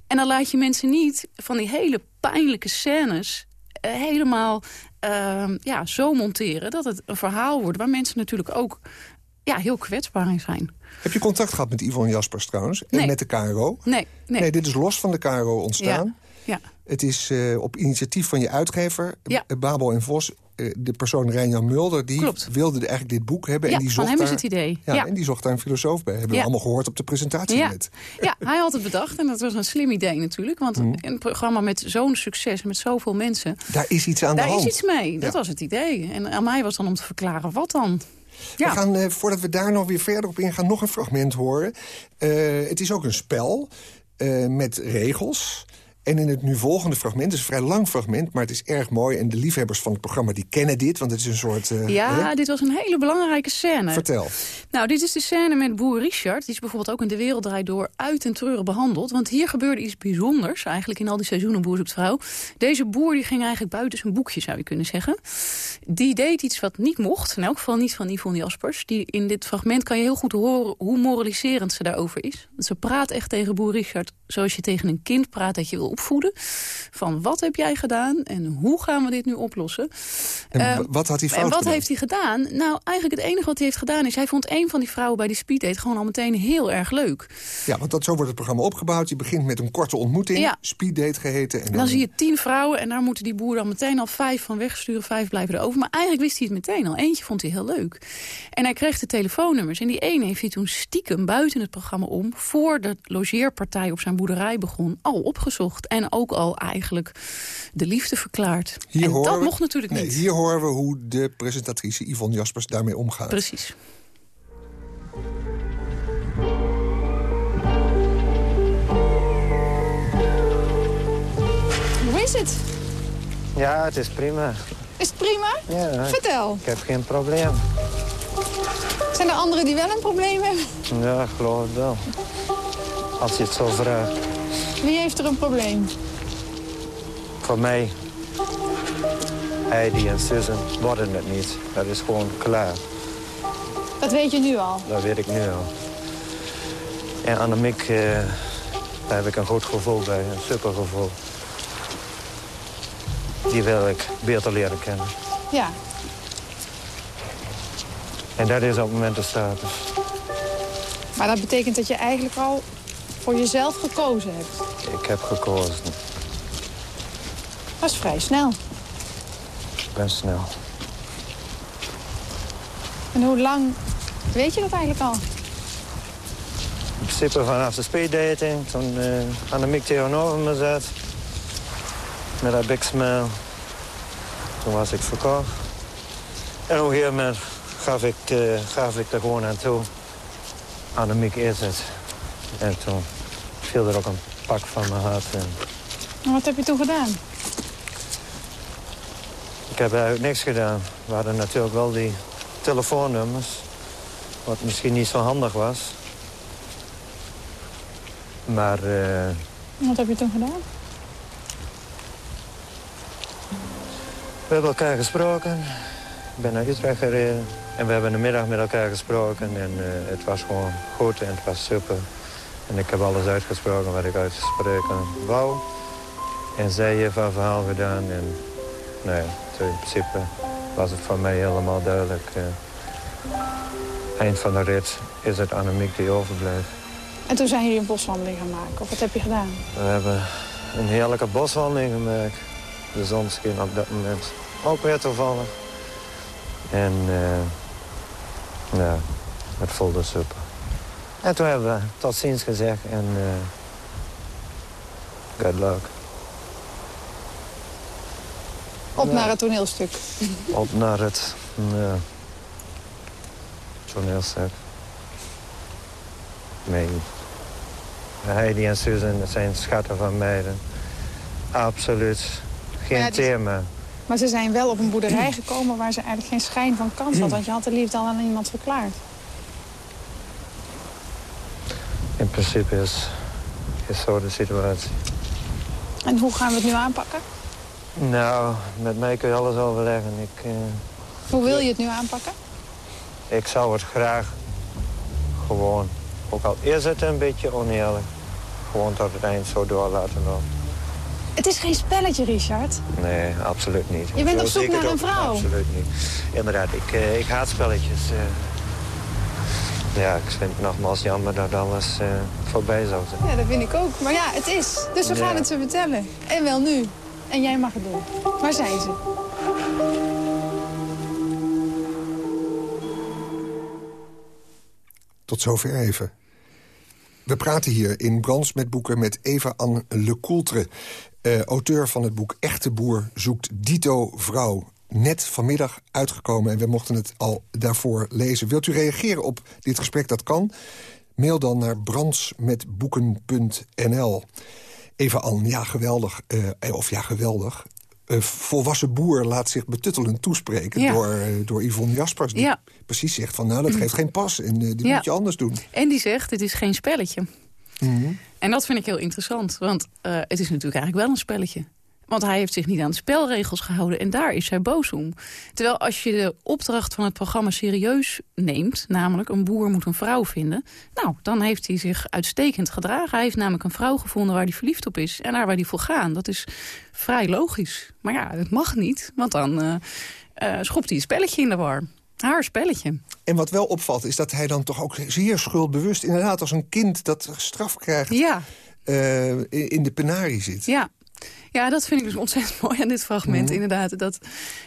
[SPEAKER 10] En dan laat je mensen niet van die hele pijnlijke scènes... eh, helemaal ehm, ja, zo monteren dat het een verhaal wordt... waar mensen natuurlijk ook ja, heel kwetsbaar in zijn.
[SPEAKER 9] Heb je contact gehad met Yvonne Jaspers trouwens? En
[SPEAKER 10] Nee.
[SPEAKER 9] met de KRO?
[SPEAKER 10] Nee, nee.
[SPEAKER 9] Nee, dit is los van de KRO ontstaan.
[SPEAKER 10] Ja, ja.
[SPEAKER 9] Het is eh, op initiatief van je uitgever,
[SPEAKER 10] Ja.
[SPEAKER 9] Babel en Vos... eh, de persoon Rijn-Jan Mulder, die
[SPEAKER 10] Klopt.
[SPEAKER 9] wilde eigenlijk dit boek hebben.
[SPEAKER 10] Ja,
[SPEAKER 9] en die
[SPEAKER 10] van
[SPEAKER 9] zocht
[SPEAKER 10] hem is
[SPEAKER 9] daar,
[SPEAKER 10] het idee.
[SPEAKER 9] Ja,
[SPEAKER 10] Ja.
[SPEAKER 9] En die zocht daar een filosoof bij. Hebben we allemaal gehoord op de presentatie
[SPEAKER 10] Ja.
[SPEAKER 9] net.
[SPEAKER 10] ja, hij had het bedacht en dat was een slim idee natuurlijk. Want
[SPEAKER 9] Mhm.
[SPEAKER 10] een programma met zo'n succes, met zoveel mensen...
[SPEAKER 9] Daar is iets aan
[SPEAKER 10] daar
[SPEAKER 9] de hand.
[SPEAKER 10] is iets mee, dat was het idee. En aan mij was dan om te verklaren wat dan. Ja.
[SPEAKER 9] We gaan, eh, voordat we daar nog weer verder op ingaan, nog een fragment horen. Eh, het is ook een spel eh, met regels. En in het nu volgende fragment, het is een vrij lang fragment... maar het is erg mooi. En de liefhebbers van het programma die kennen dit... want het is een soort... eh,
[SPEAKER 10] Ja,
[SPEAKER 9] hè?
[SPEAKER 10] dit was een hele belangrijke scène.
[SPEAKER 9] Vertel.
[SPEAKER 10] Nou, dit is de scène met boer Richard. Die is bijvoorbeeld ook in De Wereld Draait Door uit en treuren behandeld. Want hier gebeurde iets bijzonders, eigenlijk in al die seizoenen Boer zoekt vrouw. Deze boer die ging eigenlijk buiten zijn boekje, zou je kunnen zeggen. Die deed iets wat niet mocht, in elk geval niet van Yvonne Jaspers. Die, in dit fragment kan je heel goed horen hoe moraliserend ze daarover is. Ze praat echt tegen boer Richard zoals je tegen een kind praat dat je wil opvoeden. Van wat heb jij gedaan en hoe gaan we dit nu oplossen?
[SPEAKER 9] En
[SPEAKER 10] Eh,
[SPEAKER 9] w- wat had hij fout
[SPEAKER 10] En wat
[SPEAKER 9] gedaan?
[SPEAKER 10] heeft hij gedaan? Nou, eigenlijk het enige wat hij heeft gedaan is... hij vond een van die vrouwen bij die speeddate gewoon al meteen heel erg leuk.
[SPEAKER 9] Ja, want dat, zo wordt het programma opgebouwd. Je begint met een korte ontmoeting,
[SPEAKER 10] Ja.
[SPEAKER 9] speeddate geheten. En
[SPEAKER 10] dan zie je tien vrouwen en daar moeten die boer dan meteen al vijf van wegsturen. Vijf blijven er over. Maar eigenlijk wist hij het meteen al. Eentje vond hij heel leuk. En hij kreeg de telefoonnummers. En die ene heeft hij toen stiekem buiten het programma om... voor de logeerpartij op zijn boerderij begon, al opgezocht. En ook al eigenlijk de liefde verklaard.
[SPEAKER 9] Hier
[SPEAKER 10] en
[SPEAKER 9] horen
[SPEAKER 10] dat
[SPEAKER 9] we-
[SPEAKER 10] mocht natuurlijk
[SPEAKER 9] nee,
[SPEAKER 10] niet.
[SPEAKER 9] Hier horen we hoe de presentatrice Yvonne Jaspers daarmee omgaat.
[SPEAKER 10] Precies.
[SPEAKER 14] Hoe is het?
[SPEAKER 15] Ja, het is prima.
[SPEAKER 14] Is het prima?
[SPEAKER 15] Ja,
[SPEAKER 14] Vertel.
[SPEAKER 15] Ik heb geen probleem.
[SPEAKER 14] Zijn er anderen die wel een probleem hebben?
[SPEAKER 15] Ja, ik geloof het wel. Als je het zo vraagt.
[SPEAKER 14] Wie heeft er een probleem?
[SPEAKER 15] Voor mij, Heidi en Susan worden het niet. Dat is gewoon klaar.
[SPEAKER 14] Dat weet je nu al.
[SPEAKER 15] Dat weet ik nu al. En Annemiek, eh, daar heb ik een goed gevoel bij. Een super gevoel. Die wil ik beter leren kennen.
[SPEAKER 14] Ja.
[SPEAKER 15] En dat is op het moment de status.
[SPEAKER 14] Maar dat betekent dat je eigenlijk al voor jezelf gekozen hebt.
[SPEAKER 15] Ik heb gekozen.
[SPEAKER 14] Dat is vrij snel.
[SPEAKER 15] Ik ben snel.
[SPEAKER 14] En hoe lang weet je dat eigenlijk al?
[SPEAKER 15] In principe vanaf de speeddating, toen uh, Annemiek tegenover me zat. Met haar big smile. Toen was ik verkocht. En op een gegeven moment gaf ik, uh, gaf ik er gewoon aan toe. Annemiek is het. En toen viel er ook een pak van mijn hart. En
[SPEAKER 14] wat heb je toen gedaan?
[SPEAKER 15] ik heb eigenlijk niks gedaan. We hadden natuurlijk wel die telefoonnummers. Wat misschien niet zo handig was. Maar uh,
[SPEAKER 14] wat heb je toen gedaan?
[SPEAKER 15] we hebben elkaar gesproken. Ik ben naar Utrecht gereden. En we hebben een middag met elkaar gesproken. En uh, het was gewoon goed en het was super. En ik heb alles uitgesproken wat ik uitspreken wou. En zij heeft haar verhaal gedaan. En nee, in principe was het voor mij helemaal duidelijk. Eind van de rit is het Annemiek die overbleef.
[SPEAKER 14] En toen zijn jullie een boswandeling gaan maken. Of wat heb je gedaan?
[SPEAKER 15] We hebben een heerlijke boswandeling gemaakt. De zon scheen op dat moment ook weer toevallig. En uh, ja, het voelde super. En toen hebben we tot ziens gezegd en uh, good luck.
[SPEAKER 14] Op ja. naar het toneelstuk.
[SPEAKER 15] Op naar het ja, toneelstuk. Nee, Heidi en Susan zijn schatten van meiden. Absoluut. Geen
[SPEAKER 14] ja,
[SPEAKER 15] thema.
[SPEAKER 14] Maar ze zijn wel op een boerderij gekomen waar ze eigenlijk geen schijn van kans had. Want je had de liefde al aan iemand verklaard.
[SPEAKER 15] In principe is, is zo de situatie.
[SPEAKER 14] En hoe gaan we het nu aanpakken?
[SPEAKER 15] Nou, met mij kun je alles overleggen. Ik, eh,
[SPEAKER 14] Hoe wil je het nu aanpakken?
[SPEAKER 15] ik zou het graag gewoon, ook al is het een beetje oneerlijk, gewoon tot het eind zo door laten lopen.
[SPEAKER 14] Het is geen spelletje, Richard.
[SPEAKER 15] Nee, absoluut niet.
[SPEAKER 14] Je bent op zoek naar een vrouw.
[SPEAKER 15] Absoluut niet. Inderdaad, ik, eh, ik haat spelletjes. eh. Ja, ik vind het nogmaals jammer dat alles eh, voorbij zou zijn.
[SPEAKER 14] Ja, dat vind ik ook. Maar ja, het is. Dus we
[SPEAKER 15] Ja.
[SPEAKER 14] gaan het ze vertellen. En wel nu. En jij mag het doen. Waar zijn ze?
[SPEAKER 9] Tot zover even. We praten hier in Brans met boeken met Eva-Anne Lecoultre. eh, auteur van het boek Echte Boer zoekt Dito Vrouw. Net vanmiddag uitgekomen en we mochten het al daarvoor lezen. Wilt u reageren op dit gesprek? Dat kan. Mail dan naar brandsmetboeken.nl. Eva-Anne, ja geweldig. eh, of ja geweldig. Een volwassen boer laat zich betuttelend toespreken
[SPEAKER 10] Ja.
[SPEAKER 9] door, eh, door Yvonne Jaspers. Die
[SPEAKER 10] Ja.
[SPEAKER 9] precies zegt van nou, dat geeft geen pas en eh, dit
[SPEAKER 10] Ja.
[SPEAKER 9] moet je anders doen.
[SPEAKER 10] En die zegt, het is geen spelletje.
[SPEAKER 9] Mhm.
[SPEAKER 10] En dat vind ik heel interessant. Want eh, het is natuurlijk eigenlijk wel een spelletje. Want hij heeft zich niet aan de spelregels gehouden. En daar is hij boos om. Terwijl als je de opdracht van het programma serieus neemt... namelijk een boer moet een vrouw vinden... nou, dan heeft hij zich uitstekend gedragen. Hij heeft namelijk een vrouw gevonden waar hij verliefd op is... en daar waar hij voor gaat. Dat is vrij logisch. Maar ja, dat mag niet. Want dan eh eh, schopt hij een spelletje in de war. Haar spelletje.
[SPEAKER 9] En wat wel opvalt is dat hij dan toch ook zeer schuldbewust... inderdaad als een kind dat straf krijgt
[SPEAKER 10] Ja.
[SPEAKER 9] eh, in de penarie zit.
[SPEAKER 10] Ja. Ja, dat vind ik dus ontzettend <laughs> mooi aan dit fragment,
[SPEAKER 9] Mhm.
[SPEAKER 10] inderdaad. Dat,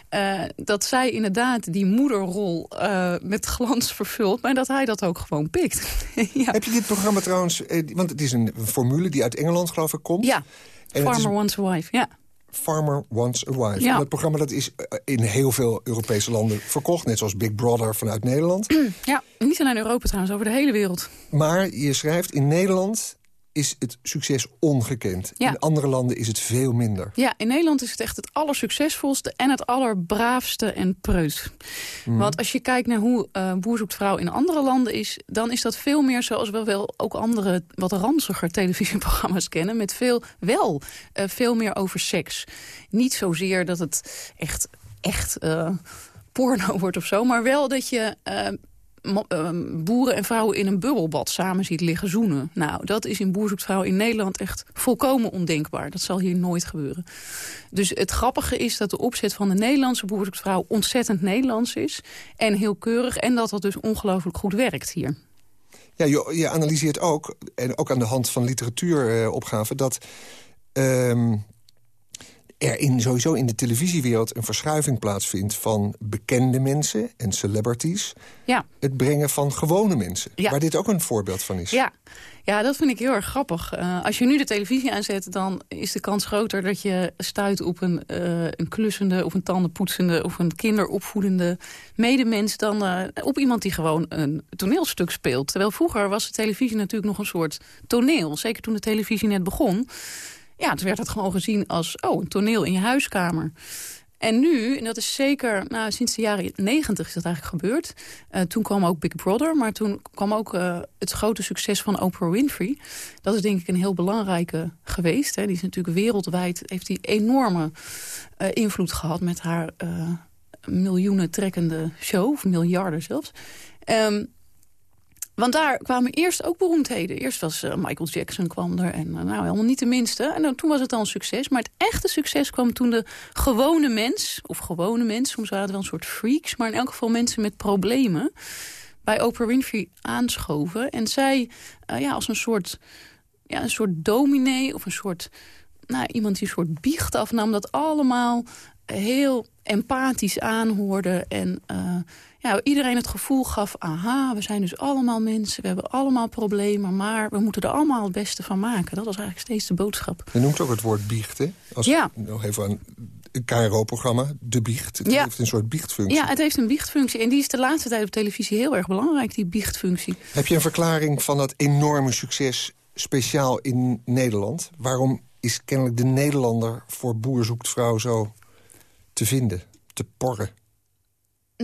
[SPEAKER 10] eh, dat zij inderdaad die moederrol eh, met glans vervult... maar dat hij dat ook gewoon pikt. <laughs> ja.
[SPEAKER 9] Heb je dit programma trouwens... eh, want het is een formule die uit Engeland geloof ik komt.
[SPEAKER 10] Ja,
[SPEAKER 9] En het is
[SPEAKER 10] Farmer Wants a Wife, ja.
[SPEAKER 9] Farmer Wants a Wife.
[SPEAKER 10] Ja.
[SPEAKER 9] Dat programma dat is in heel veel Europese landen verkocht. Net zoals Big Brother vanuit Nederland. <clears throat>
[SPEAKER 10] Ja, niet alleen in Europa trouwens, over de hele wereld.
[SPEAKER 9] maar je schrijft in Nederland is het succes ongekend.
[SPEAKER 10] Ja.
[SPEAKER 9] In andere landen is het veel minder.
[SPEAKER 10] Ja, in Nederland is het echt het allersuccesvolste en het allerbraafste en preut.
[SPEAKER 9] Mhm.
[SPEAKER 10] Want als je kijkt naar hoe eh Boer zoekt vrouw in andere landen is... dan is dat veel meer zoals we wel ook andere wat ranziger televisieprogramma's kennen... met veel, wel eh, veel meer over seks. Niet zozeer dat het echt, echt eh, porno wordt of zo... maar wel dat je... boeren en vrouwen in een bubbelbad samen ziet liggen zoenen. Nou, dat is in Boer zoekt vrouw in Nederland echt volkomen ondenkbaar. Dat zal hier nooit gebeuren. Dus het grappige is dat de opzet van de Nederlandse Boer zoekt vrouw ontzettend Nederlands is. En heel keurig. En dat dat dus ongelooflijk goed werkt hier.
[SPEAKER 9] Ja, je, je analyseert ook, en ook aan de hand van literatuuropgaven... dat ehm, er in, sowieso in de televisiewereld een verschuiving plaatsvindt... van bekende mensen en celebrities...
[SPEAKER 10] Ja.
[SPEAKER 9] het brengen van gewone mensen.
[SPEAKER 10] Ja.
[SPEAKER 9] Waar dit ook een voorbeeld van is.
[SPEAKER 10] Ja. ja, dat vind ik heel erg grappig. Eh, als je nu de televisie aanzet, dan is de kans groter dat je stuit op een, eh, een klussende of een tandenpoetsende of een kinderopvoedende medemens dan eh, op iemand die gewoon een toneelstuk speelt. Terwijl vroeger was de televisie natuurlijk nog een soort toneel. Zeker toen de televisie net begon. Ja, toen werd het gewoon gezien als oh, een toneel in je huiskamer. En nu, en dat is zeker nou, sinds de jaren negentig is dat eigenlijk gebeurd. Eh, toen kwam ook Big Brother, maar toen kwam ook eh, het grote succes van Oprah Winfrey. Dat is denk ik een heel belangrijke geweest. Hè. Die is natuurlijk wereldwijd, heeft die enorme eh, invloed gehad met haar miljoenen trekkende show, of miljarden zelfs. Ehm, want daar kwamen eerst ook beroemdheden. Eerst was eh, Michael Jackson kwam er en eh, nou helemaal niet de minste. En toen was het al een succes. Maar het echte succes kwam toen de gewone mens, of gewone mensen, soms waren het wel een soort freaks, maar in elk geval mensen met problemen, bij Oprah Winfrey aanschoven. En zij eh, ja, als een soort, ja, een soort dominee of een soort, nou, iemand die een soort biecht afnam, dat allemaal heel empathisch aanhoorde en ja, iedereen het gevoel gaf... aha, we zijn dus allemaal mensen, we hebben allemaal problemen... maar we moeten er allemaal het beste van maken. Dat was eigenlijk steeds de boodschap.
[SPEAKER 9] Je noemt ook het woord biecht, hè? Als,
[SPEAKER 10] Ja.
[SPEAKER 9] Nog even aan een KRO-programma, De Biecht. Het
[SPEAKER 10] Ja.
[SPEAKER 9] heeft een soort biechtfunctie.
[SPEAKER 10] Ja, het heeft een biechtfunctie. En die is de laatste tijd op televisie heel erg belangrijk, die biechtfunctie.
[SPEAKER 9] Heb je een verklaring van dat enorme succes speciaal in Nederland? Waarom is kennelijk de Nederlander voor Boer zoekt vrouw zo te vinden, te porren?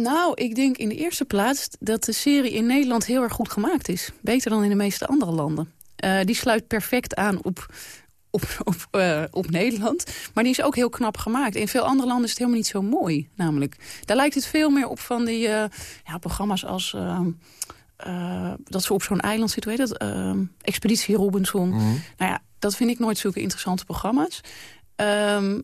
[SPEAKER 10] Nou, ik denk in de eerste plaats dat de serie in Nederland heel erg goed gemaakt is. Beter dan in de meeste andere landen. Uh, die sluit perfect aan op, op, op, uh, op Nederland. Maar die is ook heel knap gemaakt. In veel andere landen is het helemaal niet zo mooi. Namelijk, daar lijkt het veel meer op van die uh, ja, programma's als... dat ze op zo'n eiland zitten, weet dat? Expeditie Robinson.
[SPEAKER 9] Mhm.
[SPEAKER 10] Nou ja, dat vind ik nooit zulke interessante programma's. Um,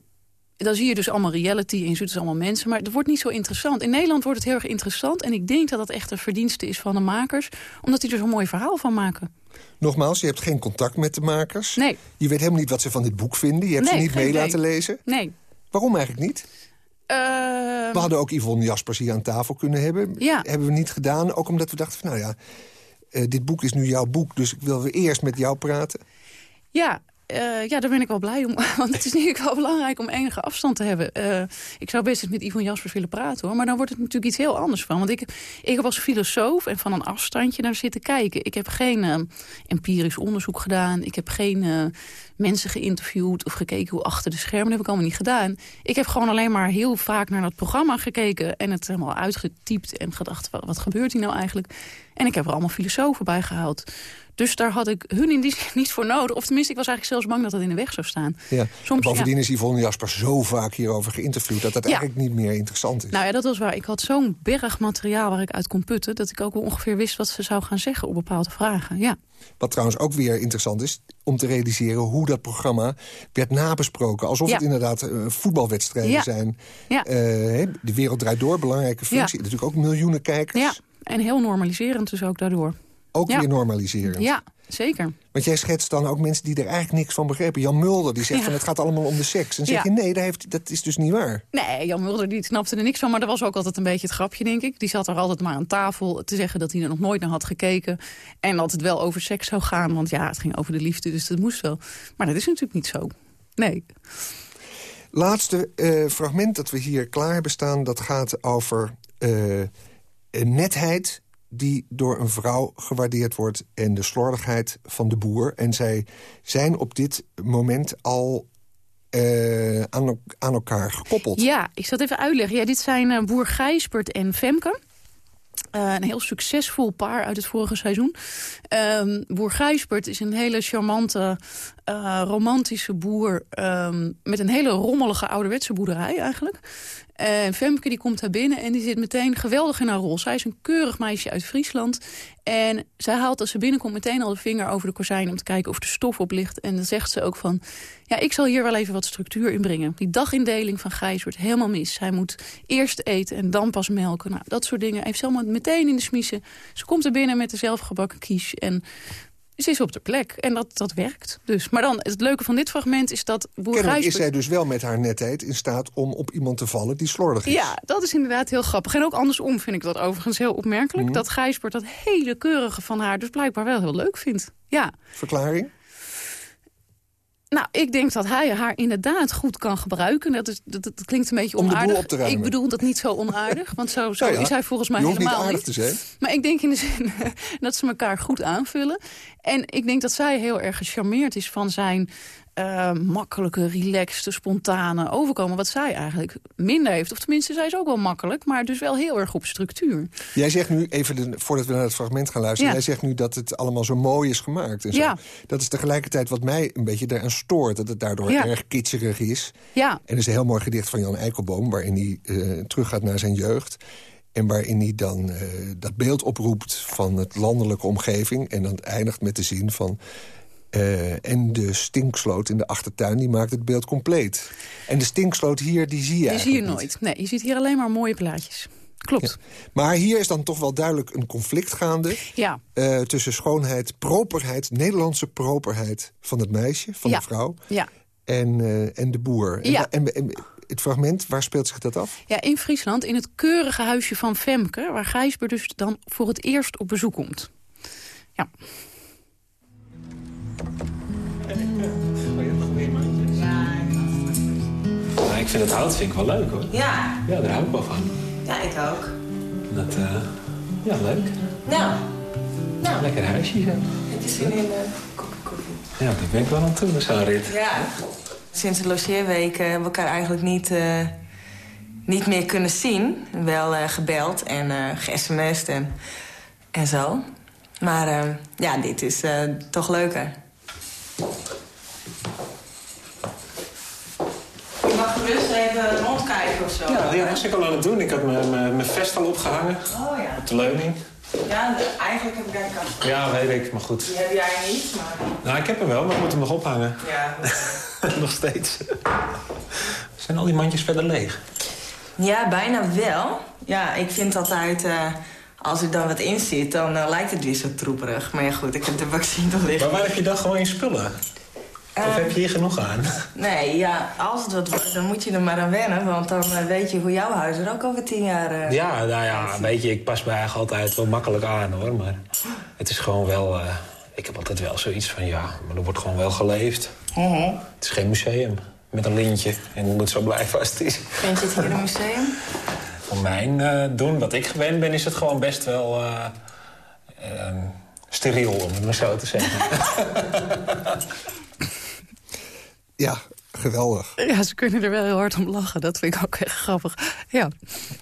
[SPEAKER 10] dan zie je dus allemaal reality en je ziet dus allemaal mensen. Maar het wordt niet zo interessant. In Nederland wordt het heel erg interessant. En ik denk dat dat echt een verdienste is van de makers. Omdat die er zo'n mooi verhaal van maken.
[SPEAKER 9] Nogmaals, je hebt geen contact met de makers.
[SPEAKER 10] Nee.
[SPEAKER 9] Je weet helemaal niet wat ze van dit boek vinden. Je hebt
[SPEAKER 10] nee,
[SPEAKER 9] ze niet mee
[SPEAKER 10] idee.
[SPEAKER 9] laten lezen.
[SPEAKER 10] Nee.
[SPEAKER 9] Waarom eigenlijk niet?
[SPEAKER 10] Uh,
[SPEAKER 9] we hadden ook Yvonne Jaspers hier aan tafel kunnen hebben.
[SPEAKER 10] Ja.
[SPEAKER 9] Hebben we niet gedaan. Ook omdat we dachten van nou ja, uh, dit boek is nu jouw boek. Dus ik wil weer eerst met jou praten.
[SPEAKER 10] Ja, uh, ja, daar ben ik wel blij om. <laughs> Want het is natuurlijk wel belangrijk om enige afstand te hebben. Uh, ik zou best eens met Yvonne Jaspers willen praten, hoor. Maar dan wordt het natuurlijk iets heel anders van. Want ik, ik heb als filosoof en van een afstandje naar zitten kijken. Ik heb geen uh, empirisch onderzoek gedaan. Ik heb geen mensen geïnterviewd of gekeken hoe achter de schermen. Dat heb ik allemaal niet gedaan. Ik heb gewoon alleen maar heel vaak naar dat programma gekeken... en het helemaal uitgetypt en gedacht, wat, wat gebeurt hier nou eigenlijk? En ik heb er allemaal filosofen bij gehaald. Dus daar had ik hun in die zin <laughs> niet voor nodig. Of tenminste, ik was eigenlijk zelfs bang dat dat in de weg zou staan.
[SPEAKER 9] Ja.
[SPEAKER 10] Soms,
[SPEAKER 9] Bovendien
[SPEAKER 10] ja.
[SPEAKER 9] is Yvonne Jaspers zo vaak hierover geïnterviewd... dat dat
[SPEAKER 10] Ja.
[SPEAKER 9] eigenlijk niet meer interessant is.
[SPEAKER 10] Nou ja, dat was waar. Ik had zo'n berg materiaal waar ik uit kon putten... dat ik ook wel ongeveer wist wat ze zou gaan zeggen op bepaalde vragen. Ja.
[SPEAKER 9] Wat trouwens ook weer interessant is om te realiseren... hoe dat programma werd nabesproken. Alsof
[SPEAKER 10] Ja.
[SPEAKER 9] het inderdaad eh, voetbalwedstrijden
[SPEAKER 10] Ja.
[SPEAKER 9] zijn.
[SPEAKER 10] Ja.
[SPEAKER 9] Eh, de wereld draait door, belangrijke functie. Natuurlijk ook miljoenen kijkers.
[SPEAKER 10] ja, en heel normaliserend dus ook daardoor.
[SPEAKER 9] Ook
[SPEAKER 10] Ja.
[SPEAKER 9] weer normaliserend.
[SPEAKER 10] Ja, zeker.
[SPEAKER 9] Want jij schetst dan ook mensen die er eigenlijk niks van begrepen. Jan Mulder die zegt
[SPEAKER 10] Ja.
[SPEAKER 9] van het gaat allemaal om de seks. En dan zeg je nee, dat, heeft, dat is dus niet waar.
[SPEAKER 10] Nee, Jan Mulder die snapte er niks van. Maar dat was ook altijd een beetje het grapje, denk ik. Die zat er altijd maar aan tafel te zeggen dat hij er nog nooit naar had gekeken. En dat het wel over seks zou gaan. Want ja, het ging over de liefde, dus dat moest wel. Maar dat is natuurlijk niet zo. Nee.
[SPEAKER 9] Laatste eh, fragment dat we hier klaar hebben staan... dat gaat over eh, netheid die door een vrouw gewaardeerd wordt... en de slordigheid van de boer. En zij zijn op dit moment al eh, aan, el- aan elkaar gekoppeld.
[SPEAKER 10] Ja, ik zal het even uitleggen. Ja, dit zijn eh, boer Gijsbert en Femke. Eh, een heel succesvol paar uit het vorige seizoen. Ehm, boer Gijsbert is een hele charmante, romantische boer... ehm, met een hele rommelige ouderwetse boerderij eigenlijk. En Femke die komt daar binnen en die zit meteen geweldig in haar rol. Zij is een keurig meisje uit Friesland. En zij haalt als ze binnenkomt meteen al de vinger over de kozijn... om te kijken of er stof op ligt. En dan zegt ze ook van... ja, ik zal hier wel even wat structuur in brengen. Die dagindeling van Gijs wordt helemaal mis. Hij moet eerst eten en dan pas melken. Nou, dat soort dingen heeft ze meteen in de smiezen. Ze komt er binnen met de zelfgebakken quiche en... Ze is op de plek en dat, dat werkt. Dus. Maar dan, het leuke van dit fragment is dat boer
[SPEAKER 9] Kennelijk is zij dus wel met haar netheid in staat om op iemand te vallen die slordig is.
[SPEAKER 10] Ja, dat is inderdaad heel grappig. En ook andersom vind ik dat overigens heel opmerkelijk.
[SPEAKER 9] Mhm.
[SPEAKER 10] Dat Gijsbert dat hele keurige van haar dus blijkbaar wel heel leuk vindt. Ja.
[SPEAKER 9] Verklaring?
[SPEAKER 10] Nou, ik denk dat hij haar inderdaad goed kan gebruiken. Dat, is, dat, dat klinkt een beetje onaardig. Ik bedoel dat niet zo onaardig, want zo, zo <laughs>
[SPEAKER 9] Nou ja,
[SPEAKER 10] is hij volgens mij
[SPEAKER 9] niet
[SPEAKER 10] helemaal
[SPEAKER 9] te zijn.
[SPEAKER 10] Maar ik denk in de zin <laughs> dat ze elkaar goed aanvullen. En ik denk dat zij heel erg gecharmeerd is van zijn eh, makkelijke, relaxte, spontane overkomen. Wat zij eigenlijk minder heeft. Of tenminste, zij is ook wel makkelijk, maar dus wel heel erg op structuur.
[SPEAKER 9] Jij zegt nu, even de- voordat we naar het fragment gaan luisteren...
[SPEAKER 10] Ja.
[SPEAKER 9] jij zegt nu dat het allemaal zo mooi is gemaakt. En zo.
[SPEAKER 10] Ja.
[SPEAKER 9] Dat is tegelijkertijd wat mij een beetje daaraan stoort. Dat het daardoor
[SPEAKER 10] Ja.
[SPEAKER 9] erg kitscherig is.
[SPEAKER 10] Ja,
[SPEAKER 9] En er is een heel mooi gedicht van Jan Eikelboom... waarin hij eh, teruggaat naar zijn jeugd. En waarin hij dan eh, dat beeld oproept van het landelijke omgeving. En dan eindigt met de zin van... eh, en de stinksloot in de achtertuin, die maakt het beeld compleet. En de stinksloot hier, die zie je
[SPEAKER 10] die zie je
[SPEAKER 9] niet.
[SPEAKER 10] nooit. Nee, je ziet hier alleen maar mooie plaatjes. Klopt.
[SPEAKER 9] Maar hier is dan toch wel duidelijk een conflict gaande...
[SPEAKER 10] Ja.
[SPEAKER 9] eh, tussen schoonheid, properheid, Nederlandse properheid van het meisje, van
[SPEAKER 10] Ja.
[SPEAKER 9] de vrouw...
[SPEAKER 10] Ja.
[SPEAKER 9] en, eh, en de boer. En, en het fragment, waar speelt zich dat af?
[SPEAKER 10] Ja, in Friesland, in het keurige huisje van Femke... waar Gijsbert dus dan voor het eerst op bezoek komt. Ja.
[SPEAKER 12] Ik vind het hout vind ik wel leuk hoor.
[SPEAKER 16] Ja,
[SPEAKER 12] Ja, daar hou ik wel van.
[SPEAKER 16] ja, ik ook.
[SPEAKER 12] Dat, eh, ja, leuk.
[SPEAKER 16] Nou, nou,
[SPEAKER 12] Lekker huisje zo.
[SPEAKER 16] heb je zin in een kopje koffie?
[SPEAKER 12] Ja, daar ben ik wel aan toe, zo'n rit.
[SPEAKER 16] Ja. Sinds de logeerweek hebben we elkaar eigenlijk niet, uh, niet meer kunnen zien. Wel uh, gebeld en uh, ge-sms'd en, en zo. Maar ja, dit is toch leuker. Je mag gerust even of zo.
[SPEAKER 12] Ja, dat was ik al aan het doen. Ik had mijn vest al opgehangen.
[SPEAKER 16] Oh ja.
[SPEAKER 12] Op de leuning.
[SPEAKER 16] Ja, eigenlijk heb ik daar een kast.
[SPEAKER 12] Ja, weet ik, maar goed.
[SPEAKER 16] Die heb jij niet, maar...
[SPEAKER 12] Nou, ik heb hem wel, maar ik moet hem nog ophangen.
[SPEAKER 16] Ja. <laughs>
[SPEAKER 12] nog steeds. Zijn al die mandjes verder leeg?
[SPEAKER 16] Ja, bijna wel. Ja, ik vind altijd... Uh, als er dan wat in zit, dan uh, lijkt het weer zo troeperig. Maar ja, goed, ik heb de vaccin al liggen.
[SPEAKER 12] Maar waar heb je dan gewoon je spullen? Of
[SPEAKER 16] Uh,
[SPEAKER 12] heb je hier genoeg aan? <laughs>
[SPEAKER 16] Nee, ja, als het wat wordt, dan moet je er maar aan wennen. Want dan uh, weet je hoe jouw huis er ook over tien jaar... Uh,
[SPEAKER 12] ja, nou ja, weet je, ik pas me eigenlijk altijd wel makkelijk aan, hoor. Maar het is gewoon wel... ik heb altijd wel zoiets van, ja, maar er wordt gewoon wel geleefd.
[SPEAKER 16] -huh.
[SPEAKER 12] Het is geen museum met een lintje en het moet zo blijven als het is.
[SPEAKER 16] Vind je het hier een museum? <laughs>
[SPEAKER 12] Voor mijn doen, wat ik gewend ben, is het gewoon best wel... steriel, om het maar zo te zeggen. <laughs>
[SPEAKER 9] Ja, geweldig.
[SPEAKER 10] Ja, ze kunnen er wel heel hard om lachen. Dat vind ik ook echt grappig. Ja.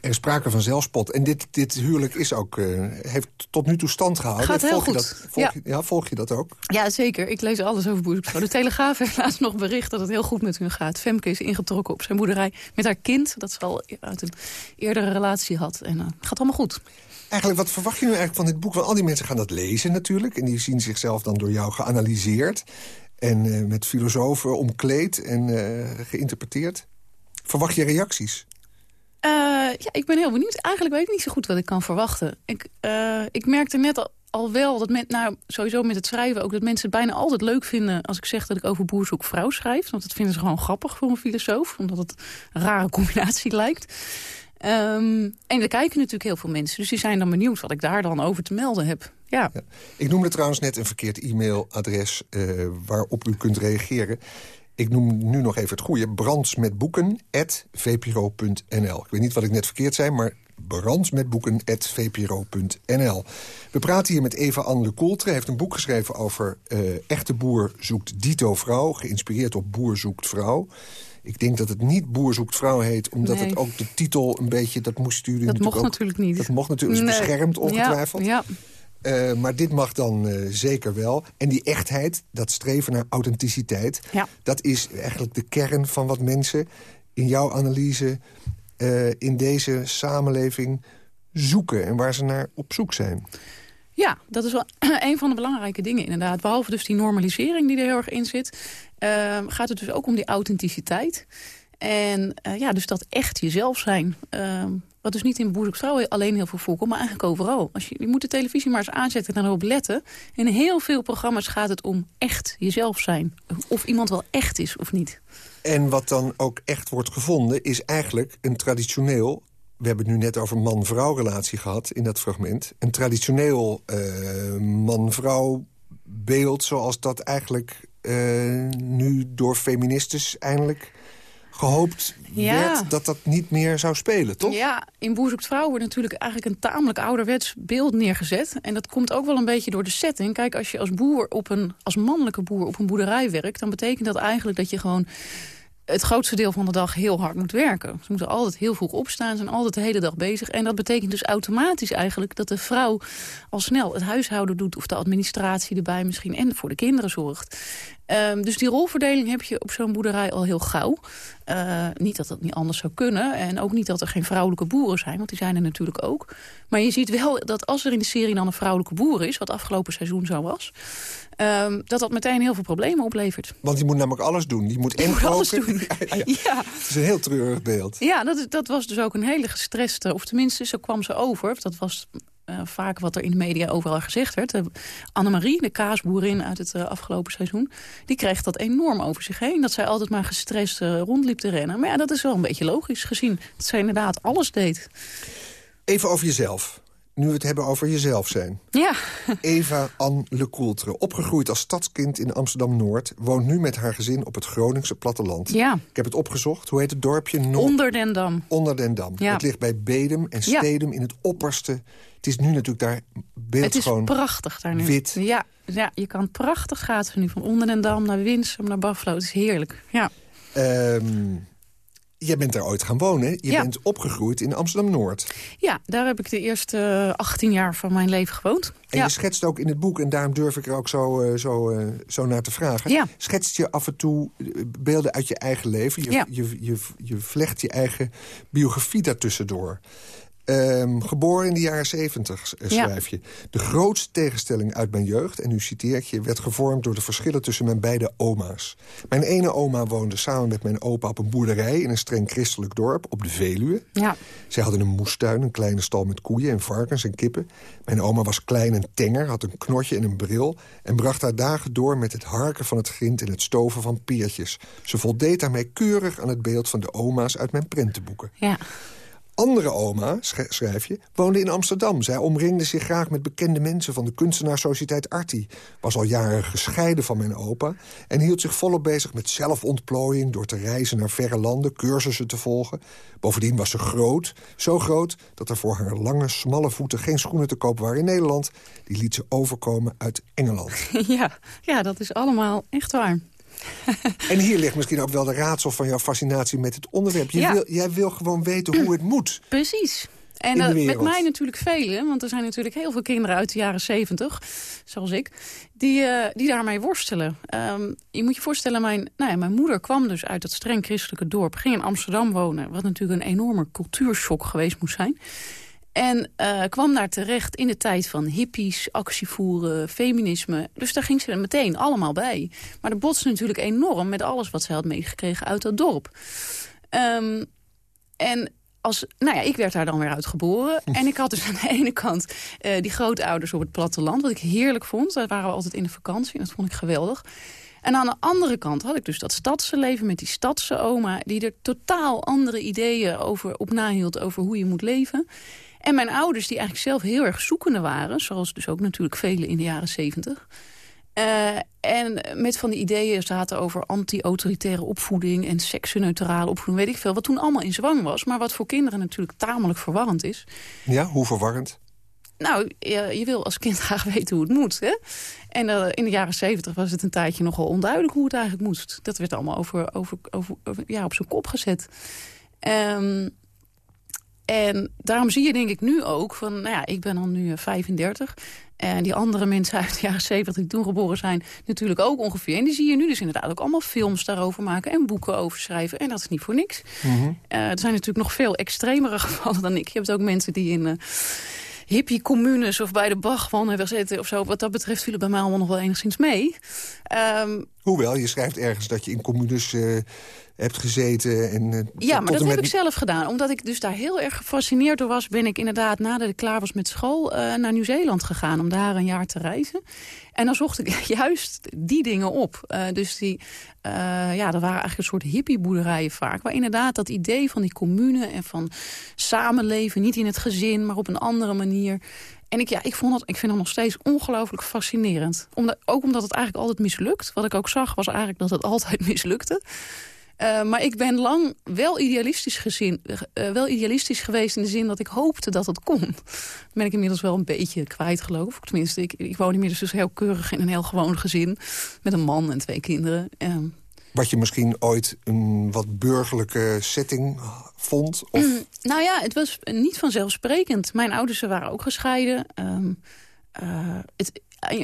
[SPEAKER 9] Er is sprake van zelfspot. En dit, dit huwelijk is ook, uh, heeft tot nu toe stand gehouden.
[SPEAKER 10] Gaat heel
[SPEAKER 9] volg
[SPEAKER 10] goed.
[SPEAKER 9] Je dat, volg,
[SPEAKER 10] ja.
[SPEAKER 9] Je, ja, volg je dat ook?
[SPEAKER 10] Ja, zeker. Ik lees alles over boerzoekvrouw. De Telegraaf <laughs> heeft laatst nog bericht dat het heel goed met hun gaat. Femke is ingetrokken op zijn boerderij met haar kind. Dat ze al uit een eerdere relatie had. En uh, gaat allemaal goed.
[SPEAKER 9] Eigenlijk, wat verwacht je nu eigenlijk van dit boek? Want al die mensen gaan dat lezen natuurlijk. En die zien zichzelf dan door jou geanalyseerd. En uh, met filosofen omkleed en uh, geïnterpreteerd. Verwacht je reacties?
[SPEAKER 10] Uh, ja, ik ben heel benieuwd. Eigenlijk weet ik niet zo goed wat ik kan verwachten. Ik, ik merkte net al, wel dat men, nou, sowieso met het schrijven ook... dat mensen het bijna altijd leuk vinden als ik zeg dat ik over boer zoek vrouw schrijf. Want dat vinden ze gewoon grappig voor een filosoof. Omdat het een rare combinatie lijkt. Um, en er kijken natuurlijk heel veel mensen. Dus die zijn dan benieuwd wat ik daar dan over te melden heb. Ja.
[SPEAKER 9] Ik noemde trouwens net een verkeerd e-mailadres uh, waarop u kunt reageren. Ik noem nu nog even het goede. brandsmetboeken.vpro.nl Ik weet niet wat ik net verkeerd zei, maar brandsmetboeken.vpro.nl We praten hier met Eva-Anne Le Coultre. Hij heeft een boek geschreven over uh, Echte Boer zoekt Dito Vrouw. Geïnspireerd op Boer zoekt Vrouw. Ik denk dat het niet Boer zoekt vrouw heet... omdat
[SPEAKER 10] nee.
[SPEAKER 9] het ook de titel een beetje... Dat moest u
[SPEAKER 10] Dat
[SPEAKER 9] natuurlijk
[SPEAKER 10] mocht
[SPEAKER 9] ook,
[SPEAKER 10] natuurlijk niet.
[SPEAKER 9] Dat mocht natuurlijk, is
[SPEAKER 10] Nee.
[SPEAKER 9] beschermd ongetwijfeld.
[SPEAKER 10] Ja, ja.
[SPEAKER 9] Uh, maar dit mag dan uh, zeker wel. En die echtheid, dat streven naar authenticiteit...
[SPEAKER 10] Ja.
[SPEAKER 9] dat is eigenlijk de kern van wat mensen in jouw analyse... Uh, in deze samenleving zoeken en waar ze naar op zoek zijn.
[SPEAKER 10] Ja, dat is wel <clears throat> een van de belangrijke dingen inderdaad. Behalve dus die normalisering die er heel erg in zit... Uh, gaat het dus ook om die authenticiteit. En uh, ja, dus dat echt jezelf zijn. Uh, wat dus niet in Boer Vrouw alleen heel veel voorkomt, maar eigenlijk overal. Als je, je moet de televisie maar eens aanzetten en erop letten. In heel veel programma's gaat het om echt jezelf zijn. Of iemand wel echt is of niet.
[SPEAKER 9] En wat dan ook echt wordt gevonden, is eigenlijk een traditioneel we hebben het nu net over man-vrouw relatie gehad in dat fragment. Een traditioneel uh, man-vrouw beeld zoals dat eigenlijk uh, nu door feministes eindelijk gehoopt
[SPEAKER 10] ja.
[SPEAKER 9] werd dat dat niet meer zou spelen, toch?
[SPEAKER 10] Ja, in Boer zoekt vrouw wordt natuurlijk eigenlijk een tamelijk ouderwets beeld neergezet. En dat komt ook wel een beetje door de setting. Kijk, als je als boer op een, als mannelijke boer op een boerderij werkt... dan betekent dat eigenlijk dat je gewoon het grootste deel van de dag heel hard moet werken. Ze moeten altijd heel vroeg opstaan, zijn altijd de hele dag bezig. En dat betekent dus automatisch eigenlijk dat de vrouw al snel het huishouden doet... of de administratie erbij misschien en voor de kinderen zorgt. Um, dus die rolverdeling heb je op zo'n boerderij al heel gauw. Uh, niet dat dat niet anders zou kunnen. En ook niet dat er geen vrouwelijke boeren zijn, want die zijn er natuurlijk ook. Maar je ziet wel dat als er in de serie dan een vrouwelijke boer is... wat afgelopen seizoen zo was... Um, dat dat meteen heel veel problemen oplevert.
[SPEAKER 9] Want die moet namelijk alles doen. Die moet en
[SPEAKER 10] moet alles doen. <laughs>
[SPEAKER 9] Ja, ja.
[SPEAKER 10] ja.
[SPEAKER 9] Het is een heel treurig beeld.
[SPEAKER 10] Ja, dat, dat was dus ook een hele gestreste... of tenminste, zo kwam ze over. Dat was uh, vaak wat er in de media overal gezegd werd. Uh, Annemarie, de kaasboerin uit het uh, afgelopen seizoen... die kreeg dat enorm over zich heen. Dat zij altijd maar gestrest rondliep te rennen. Maar ja, dat is wel een beetje logisch gezien. Dat zij inderdaad alles deed.
[SPEAKER 9] Even over jezelf. Nu we het hebben over jezelf zijn.
[SPEAKER 10] Ja.
[SPEAKER 9] Eva Anne Le Coultre, opgegroeid als stadskind in Amsterdam-Noord... woont nu met haar gezin op het Groningse platteland.
[SPEAKER 10] Ja.
[SPEAKER 9] Ik heb het opgezocht. Hoe heet het dorpje?
[SPEAKER 10] Onder den Dam.
[SPEAKER 9] Onder den Dam.
[SPEAKER 10] Ja.
[SPEAKER 9] Het ligt bij Bedum en Stedum ja. in het opperste... Het is nu natuurlijk daar beeldschoon
[SPEAKER 10] Het is prachtig daar nu.
[SPEAKER 9] wit.
[SPEAKER 10] Ja, ja, je kan prachtig schaatsen nu van onder den Dam naar Winsum naar Buffalo. Het is heerlijk, ja.
[SPEAKER 9] Ehm, jij bent daar ooit gaan wonen. Je
[SPEAKER 10] Ja.
[SPEAKER 9] bent opgegroeid in Amsterdam-Noord.
[SPEAKER 10] Ja, daar heb ik de eerste 18 jaar van mijn leven gewoond.
[SPEAKER 9] En
[SPEAKER 10] ja.
[SPEAKER 9] je schetst ook in het boek, en daarom durf ik er ook zo, eh, zo, eh, zo naar te vragen...
[SPEAKER 10] Ja.
[SPEAKER 9] schetst je af en toe eh, beelden uit je eigen leven. Je,
[SPEAKER 10] Ja.
[SPEAKER 9] je, je, je vlecht je eigen biografie daartussendoor. Ehm, geboren in de jaren zeventig, eh,
[SPEAKER 10] Ja.
[SPEAKER 9] schrijf je. De grootste tegenstelling uit mijn jeugd, en nu citeer ik je... werd gevormd door de verschillen tussen mijn beide oma's. Mijn ene oma woonde samen met mijn opa op een boerderij... in een streng christelijk dorp op de Veluwe.
[SPEAKER 10] Ja.
[SPEAKER 9] Zij hadden een moestuin, een kleine stal met koeien en varkens en kippen. Mijn oma was klein en tenger, had een knotje en een bril... en bracht haar dagen door met het harken van het grind en het stoven van peertjes. Ze voldeed daarmee keurig aan het beeld van de oma's uit mijn prentenboeken.
[SPEAKER 10] Ja.
[SPEAKER 9] Andere oma, sch- schrijf je, woonde in Amsterdam. Zij omringde zich graag met bekende mensen van de kunstenaarssociëteit Arti. Was al jaren gescheiden van mijn opa... en hield zich volop bezig met zelfontplooiing... door te reizen naar verre landen, cursussen te volgen. Bovendien was ze groot, zo groot... dat er voor haar lange, smalle voeten geen schoenen te koop waren in Nederland. Die liet ze overkomen uit Engeland. <laughs>
[SPEAKER 10] ja. ja, dat is allemaal echt waar. <laughs>
[SPEAKER 9] En hier ligt misschien ook wel de raadsel van jouw fascinatie met het onderwerp. Je
[SPEAKER 10] Ja.
[SPEAKER 9] wil, jij wil gewoon weten hoe het moet. <clears throat>
[SPEAKER 10] Precies. En met mij natuurlijk velen, want er zijn natuurlijk heel veel kinderen uit de jaren zeventig, zoals ik, die, eh, die daarmee worstelen. Ehm, je moet je voorstellen, mijn, nou ja, mijn moeder kwam dus uit dat streng christelijke dorp, ging in Amsterdam wonen, wat natuurlijk een enorme cultuurshock geweest moest zijn. En eh, kwam daar terecht in de tijd van hippies, actievoeren, feminisme. Dus daar ging ze er meteen allemaal bij. Maar dat botste natuurlijk enorm met alles wat ze had meegekregen uit dat dorp. Ehm, en als, nou ja, ik werd daar dan weer uit geboren. <laughs> En ik had dus aan de ene kant eh, die grootouders op het platteland... wat ik heerlijk vond. Daar waren we altijd in de vakantie en dat vond ik geweldig. En aan de andere kant had ik dus dat stadse leven met die stadse oma... die er totaal andere ideeën over, op nahield over hoe je moet leven. En mijn ouders die eigenlijk zelf heel erg zoekende waren... zoals dus ook natuurlijk velen in de jaren zeventig... Eh, en met van die ideeën zaten over anti-autoritaire opvoeding... en seksneutrale opvoeding, weet ik veel. Wat toen allemaal in zwang was, maar wat voor kinderen natuurlijk tamelijk verwarrend is.
[SPEAKER 9] Ja, hoe verwarrend?
[SPEAKER 10] Nou, je, je wil als kind <laughs> graag weten hoe het moet. Hè? En eh, in de jaren zeventig was het een tijdje nogal onduidelijk hoe het eigenlijk moest. Dat werd allemaal over, over, over, over- ja, op zijn kop gezet. Ehm, en daarom zie je denk ik nu ook van, nou ja, ik ben al nu eh, 35. En die andere mensen uit de jaren 70 die toen geboren zijn, natuurlijk ook ongeveer. En die zie je nu dus inderdaad ook allemaal films daarover maken en boeken over schrijven. En dat is niet voor niks. Eh, er zijn natuurlijk nog veel extremere <laughs> gevallen dan ik. Je hebt ook mensen die in eh hippie-communes of bij de Bachman hebben gezeten of zo. Wat dat betreft viel het bij mij allemaal nog wel enigszins mee. Ehm,
[SPEAKER 9] Hoewel, je schrijft ergens dat je in communes eh, hebt gezeten. En, eh,
[SPEAKER 10] Ja, maar dat heb ik zelf gedaan. Omdat ik dus daar heel erg gefascineerd door was... ben ik inderdaad nadat ik klaar was met school eh, naar Nieuw-Zeeland gegaan... om daar een jaar te reizen. En dan zocht ik <laughs> juist die dingen op. Eh, dus die, ja, er waren eigenlijk een soort hippieboerderijen vaak... waar inderdaad dat idee van die commune en van samenleven... niet in het gezin, maar op een andere manier... En ik, ja, ik, vond dat, ik vind dat nog steeds ongelooflijk fascinerend. Omdat, ook omdat het eigenlijk altijd mislukt. Wat ik ook zag was eigenlijk dat het <laughs> altijd mislukte. Eh, maar ik ben lang wel idealistisch, gezien, eh, wel idealistisch geweest in de zin dat ik hoopte dat het kon. Dat ben ik inmiddels wel een beetje kwijt, geloof ik. Tenminste, ik, ik woon inmiddels dus heel keurig in een heel gewoon gezin. Met een man en twee kinderen. Ehm,
[SPEAKER 9] Wat je misschien ooit een wat burgerlijke setting vond? Of...
[SPEAKER 10] Mm, nou ja, het was niet vanzelfsprekend. Mijn ouders waren ook gescheiden. Ehm, eh, het,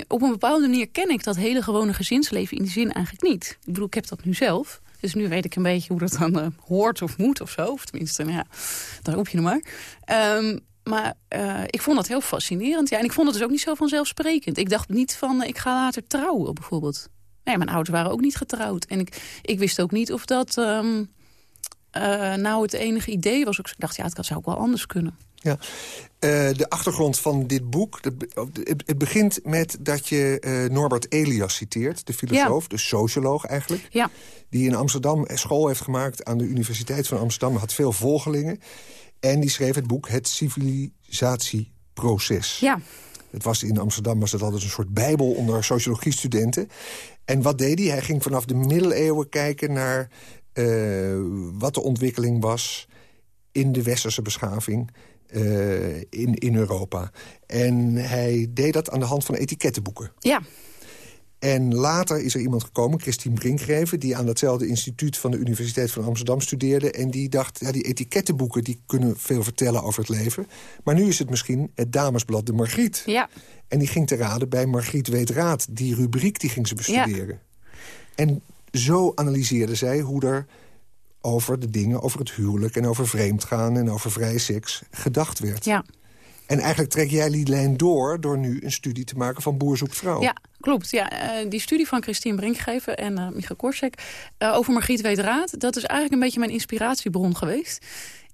[SPEAKER 10] op een bepaalde manier ken ik dat hele gewone gezinsleven in die zin eigenlijk niet. Ik bedoel, ik heb dat nu zelf. Dus nu weet ik een beetje hoe dat dan eh, hoort of moet of zo. Of tenminste, nou ja, daar roep je hem maar. Ehm, maar eh, ik vond dat heel fascinerend. Ja, en ik vond het dus ook niet zo vanzelfsprekend. Ik dacht niet van, eh, ik ga later trouwen bijvoorbeeld. Nee, mijn ouders waren ook niet getrouwd. En ik, ik wist ook niet of dat ehm, eh, nou het enige idee was. Ik dacht, ja, het zou ook wel anders kunnen.
[SPEAKER 9] Ja. Eh, de achtergrond van dit boek, het, het begint met dat je eh, Norbert Elias citeert, de filosoof, de socioloog eigenlijk.
[SPEAKER 10] Ja.
[SPEAKER 9] Die in Amsterdam school heeft gemaakt aan de Universiteit van Amsterdam. Had veel volgelingen. En die schreef het boek Het Civilisatieproces.
[SPEAKER 10] Ja.
[SPEAKER 9] Het was in Amsterdam was het altijd een soort bijbel onder sociologiestudenten. En wat deed hij? Hij ging vanaf de middeleeuwen kijken naar eh, wat de ontwikkeling was in de westerse beschaving eh, in, in Europa. En hij deed dat aan de hand van etikettenboeken.
[SPEAKER 10] Ja.
[SPEAKER 9] En later is er iemand gekomen, Christine Brinkgeven... die aan datzelfde instituut van de Universiteit van Amsterdam studeerde... en die dacht, ja, die etikettenboeken die kunnen veel vertellen over het leven. Maar nu is het misschien het damesblad De Margriet.
[SPEAKER 10] Ja.
[SPEAKER 9] En die ging te raden bij Margriet Weet Raad. Die rubriek die ging ze bestuderen. En zo analyseerde zij hoe er over de dingen, over het huwelijk... en over vreemdgaan en over vrije seks gedacht werd.
[SPEAKER 10] Ja.
[SPEAKER 9] En eigenlijk trek jij die lijn door... door nu een studie te maken van Boer zoekt vrouw.
[SPEAKER 10] Ja, klopt. Ja, eh, die studie van Christine Brinkgeven en uh, Micha Korsek... Uh, over Margriet Weet Raad, dat is eigenlijk een beetje mijn inspiratiebron geweest.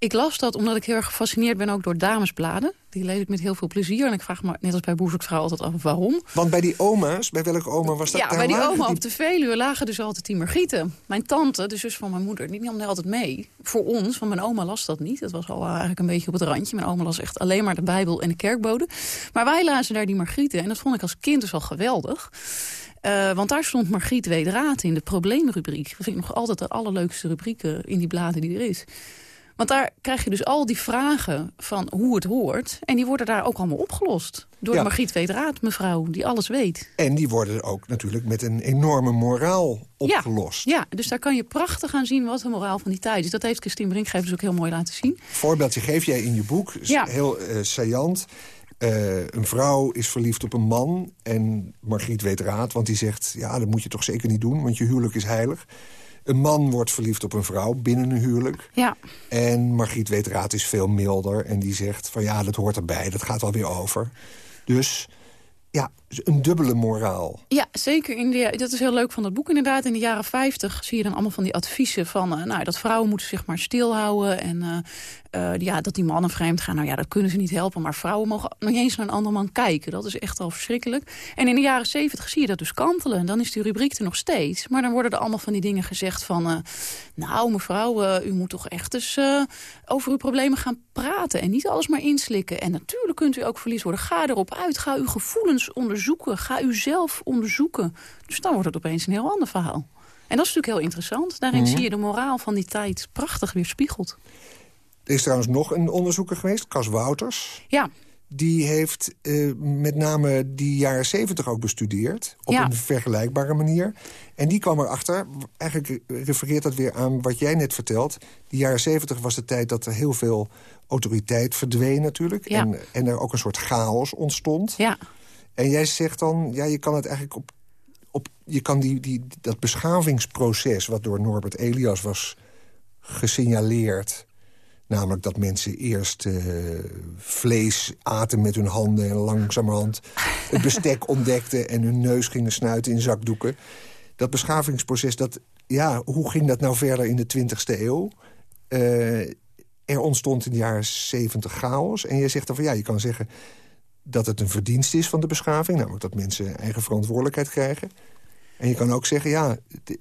[SPEAKER 10] Ik las dat omdat ik heel erg gefascineerd ben ook door damesbladen. Die lees ik met heel veel plezier. En ik vraag me, net als bij Boerzoekvrouw, altijd af waarom.
[SPEAKER 9] Want bij die oma's, bij welke oma was dat?
[SPEAKER 10] Ja, bij die oma op de Veluwe lagen dus altijd die Margrieten. Mijn tante, de zus van mijn moeder, die nam altijd mee. Voor ons, want mijn oma las dat niet. Dat was al eigenlijk een beetje op het randje. Mijn oma las echt alleen maar de Bijbel en de kerkbode. Maar wij lazen daar die Margrieten. En dat vond ik als kind dus al geweldig. Uh, want daar stond Margriet Wedraat in, de probleemrubriek. Dat vind ik nog altijd de allerleukste rubrieken in die bladen die er is. Want daar krijg je dus al die vragen van hoe het hoort. En die worden daar ook allemaal opgelost. Door
[SPEAKER 9] Ja.
[SPEAKER 10] Margriet Wedraat, mevrouw, die alles weet.
[SPEAKER 9] En die worden ook natuurlijk met een enorme moraal opgelost.
[SPEAKER 10] Ja, dus daar kan je prachtig aan zien wat de moraal van die tijd is. Dat heeft Christine Brinkgevers ook heel mooi laten zien.
[SPEAKER 9] Voorbeeldje geef jij in je boek,
[SPEAKER 10] Ja.
[SPEAKER 9] heel eh saillant. Eh, een vrouw is verliefd op een man en Margriet weet raad, want die zegt... ja, dat moet je toch zeker niet doen, want je huwelijk is heilig. Een man wordt verliefd op een vrouw binnen een huwelijk.
[SPEAKER 10] Ja.
[SPEAKER 9] En Margriet weet raad is veel milder en die zegt van ja, dat hoort erbij, dat gaat wel weer over. Dus ja, een dubbele moraal.
[SPEAKER 10] Ja, zeker. In de, dat is heel leuk van dat boek inderdaad. In de jaren 50 zie je dan allemaal van die adviezen van... eh, nou, dat vrouwen moeten zich maar stilhouden. En eh, eh, ja, dat die mannen vreemd gaan. Nou ja, dat kunnen ze niet helpen. Maar vrouwen mogen nog eens naar een ander man kijken. Dat is echt al verschrikkelijk. En in de jaren 70 zie je dat dus kantelen. En dan is die rubriek er nog steeds. Maar dan worden er allemaal van die dingen gezegd van... nou, mevrouw, u moet toch echt eens over uw problemen gaan praten. En niet alles maar inslikken. En natuurlijk kunt u ook verlies worden. Ga erop uit. Ga uw gevoelens onderzoeken. Ga u zelf onderzoeken. Dus dan wordt het opeens een heel ander verhaal. En dat is natuurlijk heel interessant. Daarin
[SPEAKER 9] Mhm.
[SPEAKER 10] zie je de moraal van die tijd prachtig weerspiegeld.
[SPEAKER 9] Er is trouwens nog een onderzoeker geweest, Cas Wouters.
[SPEAKER 10] Ja.
[SPEAKER 9] Die heeft eh, met name die jaren zeventig ook bestudeerd. Op
[SPEAKER 10] Ja.
[SPEAKER 9] een vergelijkbare manier. En die kwam erachter, eigenlijk refereert dat weer aan wat jij net vertelt. Die jaren zeventig was de tijd dat er heel veel autoriteit verdween natuurlijk.
[SPEAKER 10] Ja.
[SPEAKER 9] En, en er ook een soort chaos ontstond.
[SPEAKER 10] Ja.
[SPEAKER 9] En jij zegt dan, ja, je kan het eigenlijk op... op je kan die, die, dat beschavingsproces wat door Norbert Elias was gesignaleerd... Namelijk dat mensen eerst eh, vlees aten met hun handen... en langzamerhand het bestek <laughs> ontdekten... en hun neus gingen snuiten in zakdoeken. Dat beschavingsproces, dat, ja, hoe ging dat nou verder in de 20e eeuw? Eh, er ontstond in de jaren 70 chaos. En je zegt dan van ja, je kan zeggen dat het een verdienst is van de beschaving. Namelijk dat mensen eigen verantwoordelijkheid krijgen. En je kan ook zeggen, ja,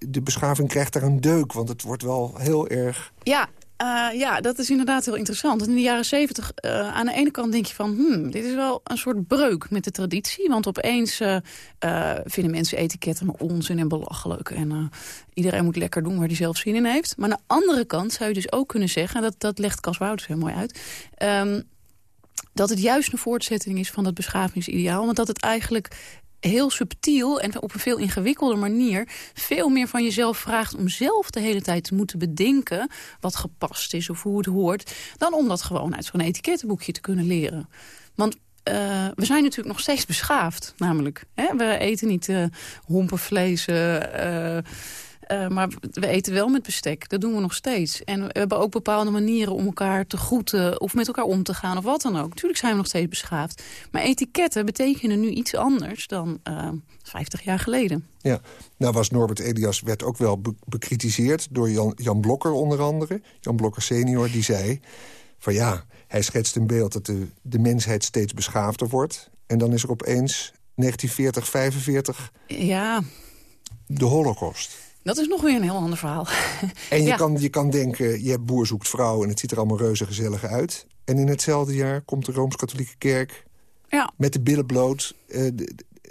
[SPEAKER 9] de, beschaving krijgt daar een deuk. Want het wordt wel heel erg
[SPEAKER 10] Ja, eh, ja, dat is inderdaad heel interessant. In de jaren zeventig, eh, aan de ene kant denk je van... Hmm, dit is wel een soort breuk met de traditie. Want opeens eh, vinden mensen etiketten maar onzin en belachelijk. En iedereen moet lekker doen waar hij zelf zin in heeft. Maar aan de andere kant zou je dus ook kunnen zeggen... en dat, dat legt Cas Wouters heel mooi uit... ehm, dat het juist een voortzetting is van dat beschavingsideaal. Want dat het eigenlijk heel subtiel en op een veel ingewikkelder manier... veel meer van jezelf vraagt om zelf de hele tijd te moeten bedenken... wat gepast is of hoe het hoort... dan om dat gewoon uit zo'n etikettenboekje te kunnen leren. Want eh, we zijn natuurlijk nog steeds beschaafd, namelijk. Hè? We eten niet eh hompenvlees... eh, eh, maar we eten wel met bestek. Dat doen we nog steeds. En we hebben ook bepaalde manieren om elkaar te groeten... of met elkaar om te gaan of wat dan ook. Natuurlijk zijn we nog steeds beschaafd. Maar etiketten betekenen nu iets anders dan eh 50 jaar geleden.
[SPEAKER 9] Ja, nou was Norbert Elias werd ook wel be- bekritiseerd door Jan, Jan Blokker onder andere. Jan Blokker senior, die zei van ja, hij schetst een beeld dat de, de mensheid steeds beschaafder wordt. En dan is er opeens 1940, 45
[SPEAKER 10] Ja,
[SPEAKER 9] de holocaust.
[SPEAKER 10] Dat is nog weer een heel ander verhaal.
[SPEAKER 9] En je,
[SPEAKER 10] Ja.
[SPEAKER 9] kan, je kan denken, je hebt boer zoekt vrouw en het ziet er allemaal reuze gezellig uit. En in hetzelfde jaar komt de Rooms-Katholieke Kerk
[SPEAKER 10] Ja.
[SPEAKER 9] met de billen bloot. Eh,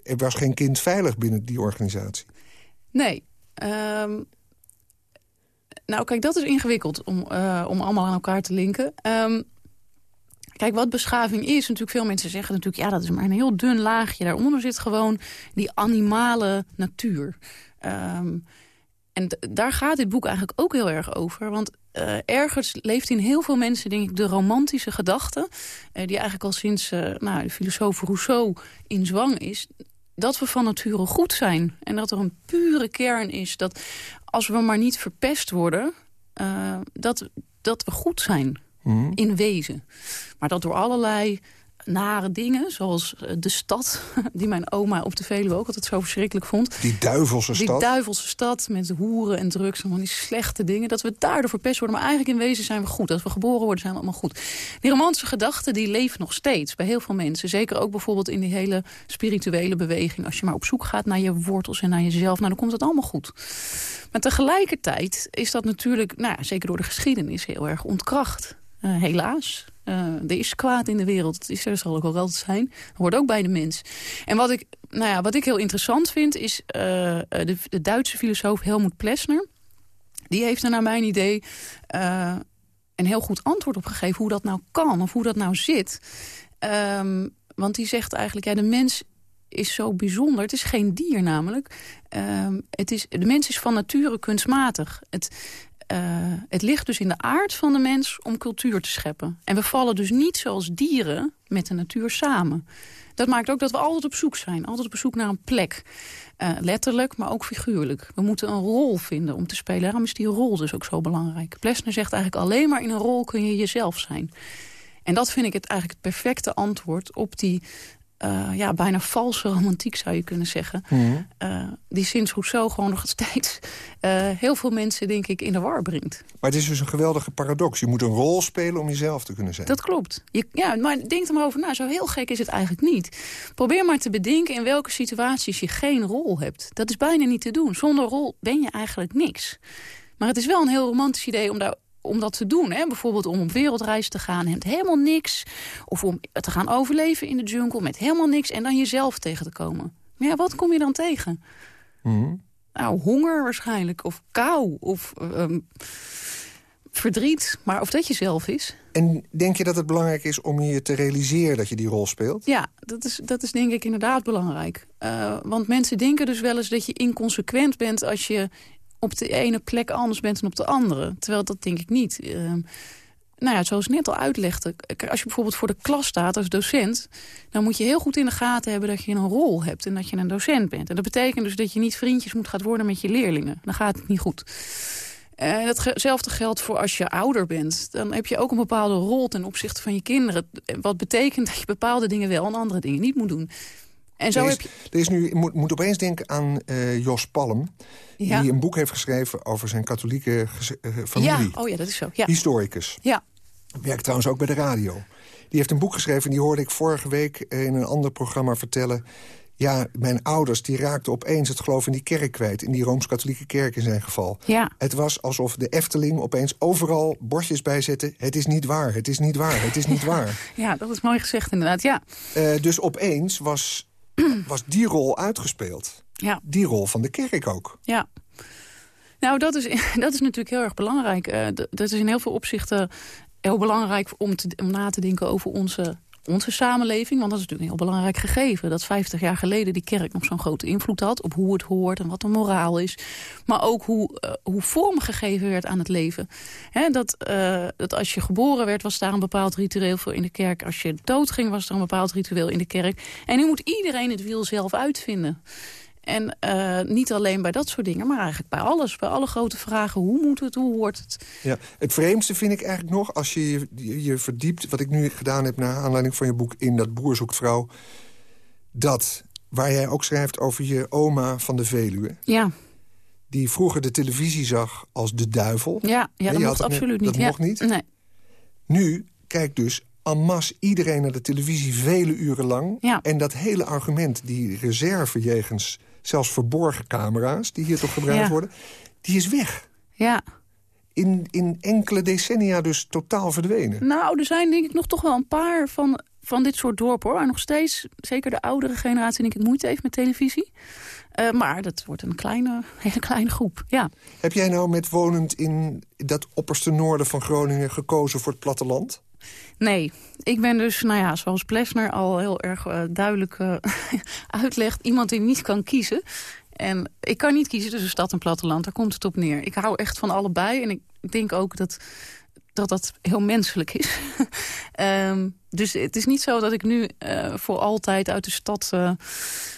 [SPEAKER 9] er was geen kind veilig binnen die organisatie.
[SPEAKER 10] Nee. ehm, nou, kijk, dat is ingewikkeld om, eh, om allemaal aan elkaar te linken. Ehm, Kijk, wat beschaving is, natuurlijk veel mensen zeggen natuurlijk... ja, dat is maar een heel dun laagje. Daaronder zit gewoon die animale natuur. Ehm, en daar gaat dit boek eigenlijk ook heel erg over. Want uh, ergens leeft in heel veel mensen, denk ik, de romantische gedachte... Uh, die eigenlijk al sinds uh, nou, de filosoof Rousseau in zwang is... dat we van nature goed zijn. En dat er een pure kern is. Dat als we maar niet verpest worden, dat, dat we goed zijn. Mm. In wezen. Maar dat door allerlei nare dingen, zoals eh, de stad... <laughs> die mijn oma op de Veluwe ook altijd zo verschrikkelijk vond.
[SPEAKER 9] Die duivelse stad.
[SPEAKER 10] Die duivelse stad met hoeren en drugs en van die slechte dingen. Dat we daardoor verpest worden. Maar eigenlijk in wezen zijn we goed. Als we geboren worden zijn we allemaal goed. Die romantische gedachten die leven nog steeds bij heel veel mensen. Zeker ook bijvoorbeeld in die hele spirituele beweging. Als je maar op zoek gaat naar je wortels en naar jezelf... nou, dan komt het allemaal goed. Maar tegelijkertijd is dat natuurlijk, nou ja, zeker door de geschiedenis... heel erg ontkracht. Uh, helaas. Uh, er is kwaad in de wereld. Het is, er zal ook wel altijd zijn. Dat hoort ook bij de mens. En wat ik, nou ja, wat ik heel interessant vind... is uh, de, de, Duitse filosoof Helmut Plessner. Die heeft er naar mijn idee een heel goed antwoord op gegeven... hoe dat nou kan of hoe dat nou zit. Um, want die zegt eigenlijk... ja, de mens is zo bijzonder. Het is geen dier namelijk. Um, het is, de mens is van nature kunstmatig. Het, uh, het ligt dus in de aard van de mens om cultuur te scheppen. En we vallen dus niet zoals dieren met de natuur samen. Dat maakt ook dat we altijd op zoek zijn. Altijd op zoek naar een plek. Uh, letterlijk, maar ook figuurlijk. We moeten een rol vinden om te spelen. Daarom is die rol dus ook zo belangrijk. Plessner zegt eigenlijk alleen maar in een rol kun je jezelf zijn. En dat vind ik het eigenlijk het perfecte antwoord op die uh, ja, bijna valse romantiek zou je kunnen zeggen. Mm. Uh, die sinds Rousseau gewoon nog steeds uh, heel veel mensen denk ik in de war brengt.
[SPEAKER 9] Maar het is dus een geweldige paradox. Je moet een rol spelen om jezelf te kunnen zijn.
[SPEAKER 10] Dat klopt. Je, ja, maar denk er maar over na. Zo heel gek is het eigenlijk niet. Probeer maar te bedenken in welke situaties je geen rol hebt. Dat is bijna niet te doen. Zonder rol ben je eigenlijk niks. Maar het is wel een heel romantisch idee om daar om dat te doen. Hè? Bijvoorbeeld om op wereldreis te gaan met helemaal niks. Of om te gaan overleven in de jungle met helemaal niks. En dan jezelf tegen te komen. Maar ja, wat kom je dan tegen?
[SPEAKER 9] Mm.
[SPEAKER 10] Nou, honger waarschijnlijk. Of kou. Of um, verdriet. Maar of dat jezelf is.
[SPEAKER 9] En denk je dat het belangrijk is om je te realiseren dat je die rol speelt?
[SPEAKER 10] Ja, dat is, dat is denk ik inderdaad belangrijk. Uh, want mensen denken dus wel eens dat je inconsequent bent... als je op de ene plek anders bent dan op de andere. Terwijl dat denk ik niet. Uh, nou ja, zoals ik net al uitlegde. Als je bijvoorbeeld voor de klas staat als docent... dan moet je heel goed in de gaten hebben dat je een rol hebt... en dat je een docent bent. En dat betekent dus dat je niet vriendjes moet gaan worden met je leerlingen. Dan gaat het niet goed. En hetzelfde geldt voor als je ouder bent. Dan heb je ook een bepaalde rol ten opzichte van je kinderen. Wat betekent dat je bepaalde dingen wel en andere dingen niet moet doen. En zo
[SPEAKER 9] er is,
[SPEAKER 10] heb je...
[SPEAKER 9] er is nu, moet, moet opeens denken aan uh, Jos Palm...
[SPEAKER 10] Ja.
[SPEAKER 9] die een boek heeft geschreven over zijn katholieke uh, familie.
[SPEAKER 10] Ja, oh ja, dat is zo. Ja.
[SPEAKER 9] Historicus.
[SPEAKER 10] Ja.
[SPEAKER 9] Werkt trouwens ook bij de radio. Die heeft een boek geschreven en die hoorde ik vorige week... in een ander programma vertellen... Ja, mijn ouders die raakten opeens het geloof in die kerk kwijt. In die Rooms-Katholieke kerk in zijn geval.
[SPEAKER 10] Ja.
[SPEAKER 9] Het was alsof de Efteling opeens overal bordjes bijzette. Het is niet waar, het is niet waar, het is niet <laughs> waar.
[SPEAKER 10] Ja, dat is mooi gezegd inderdaad, ja.
[SPEAKER 9] Uh, dus opeens was <clears throat> was die rol uitgespeeld.
[SPEAKER 10] Ja.
[SPEAKER 9] Die rol van de kerk ook.
[SPEAKER 10] Ja. Nou, dat is, <laughs> dat is natuurlijk heel erg belangrijk. Uh, dat is in heel veel opzichten heel belangrijk om, te, om na te denken over onze onze samenleving. Want dat is natuurlijk een heel belangrijk gegeven. Dat 50 jaar geleden die kerk nog zo'n grote invloed had... op hoe het hoort en wat de moraal is. Maar ook hoe, uh, hoe vorm gegeven werd aan het leven. Dat, uh, dat als je geboren werd, was daar een bepaald ritueel voor in de kerk. Als je doodging, was er een bepaald ritueel in de kerk. En nu moet iedereen het wiel zelf uitvinden. En uh, niet alleen bij dat soort dingen, maar eigenlijk bij alles. Bij alle grote vragen, hoe moet het, hoe hoort het?
[SPEAKER 9] Ja, het vreemdste vind ik eigenlijk nog, als je je, je verdiept... wat ik nu gedaan heb naar aanleiding van je boek In dat boer zoekt vrouw... dat, waar jij ook schrijft over je oma van de Veluwe...
[SPEAKER 10] Ja.
[SPEAKER 9] die vroeger de televisie zag als de duivel.
[SPEAKER 10] Ja, ja dat mocht absoluut niet.
[SPEAKER 9] Dat
[SPEAKER 10] ja.
[SPEAKER 9] mocht niet?
[SPEAKER 10] Nee.
[SPEAKER 9] Nu kijkt dus en masse iedereen naar de televisie vele uren lang.
[SPEAKER 10] Ja.
[SPEAKER 9] En dat hele argument, die reserve jegens zelfs verborgen camera's... die hier toch gebruikt
[SPEAKER 10] Ja.
[SPEAKER 9] worden, die is weg.
[SPEAKER 10] Ja.
[SPEAKER 9] In, in enkele decennia dus totaal verdwenen.
[SPEAKER 10] Nou, er zijn denk ik nog toch wel een paar van, van dit soort dorpen... hoor. waar nog steeds, zeker de oudere generatie, denk ik moeite heeft met televisie. Uh, maar dat wordt een kleine, <laughs> hele kleine groep, ja.
[SPEAKER 9] Heb jij nou met wonend in dat opperste noorden van Groningen... gekozen voor het platteland?
[SPEAKER 10] Nee, ik ben dus, nou ja, zoals Plesner al heel erg uh, duidelijk uh, <laughs> uitlegt... iemand die niet kan kiezen. En ik kan niet kiezen tussen stad en platteland, daar komt het op neer. Ik hou echt van allebei en ik denk ook dat dat dat heel menselijk is. um, <laughs> dus het is niet zo dat ik nu uh, voor altijd uit de stad uh,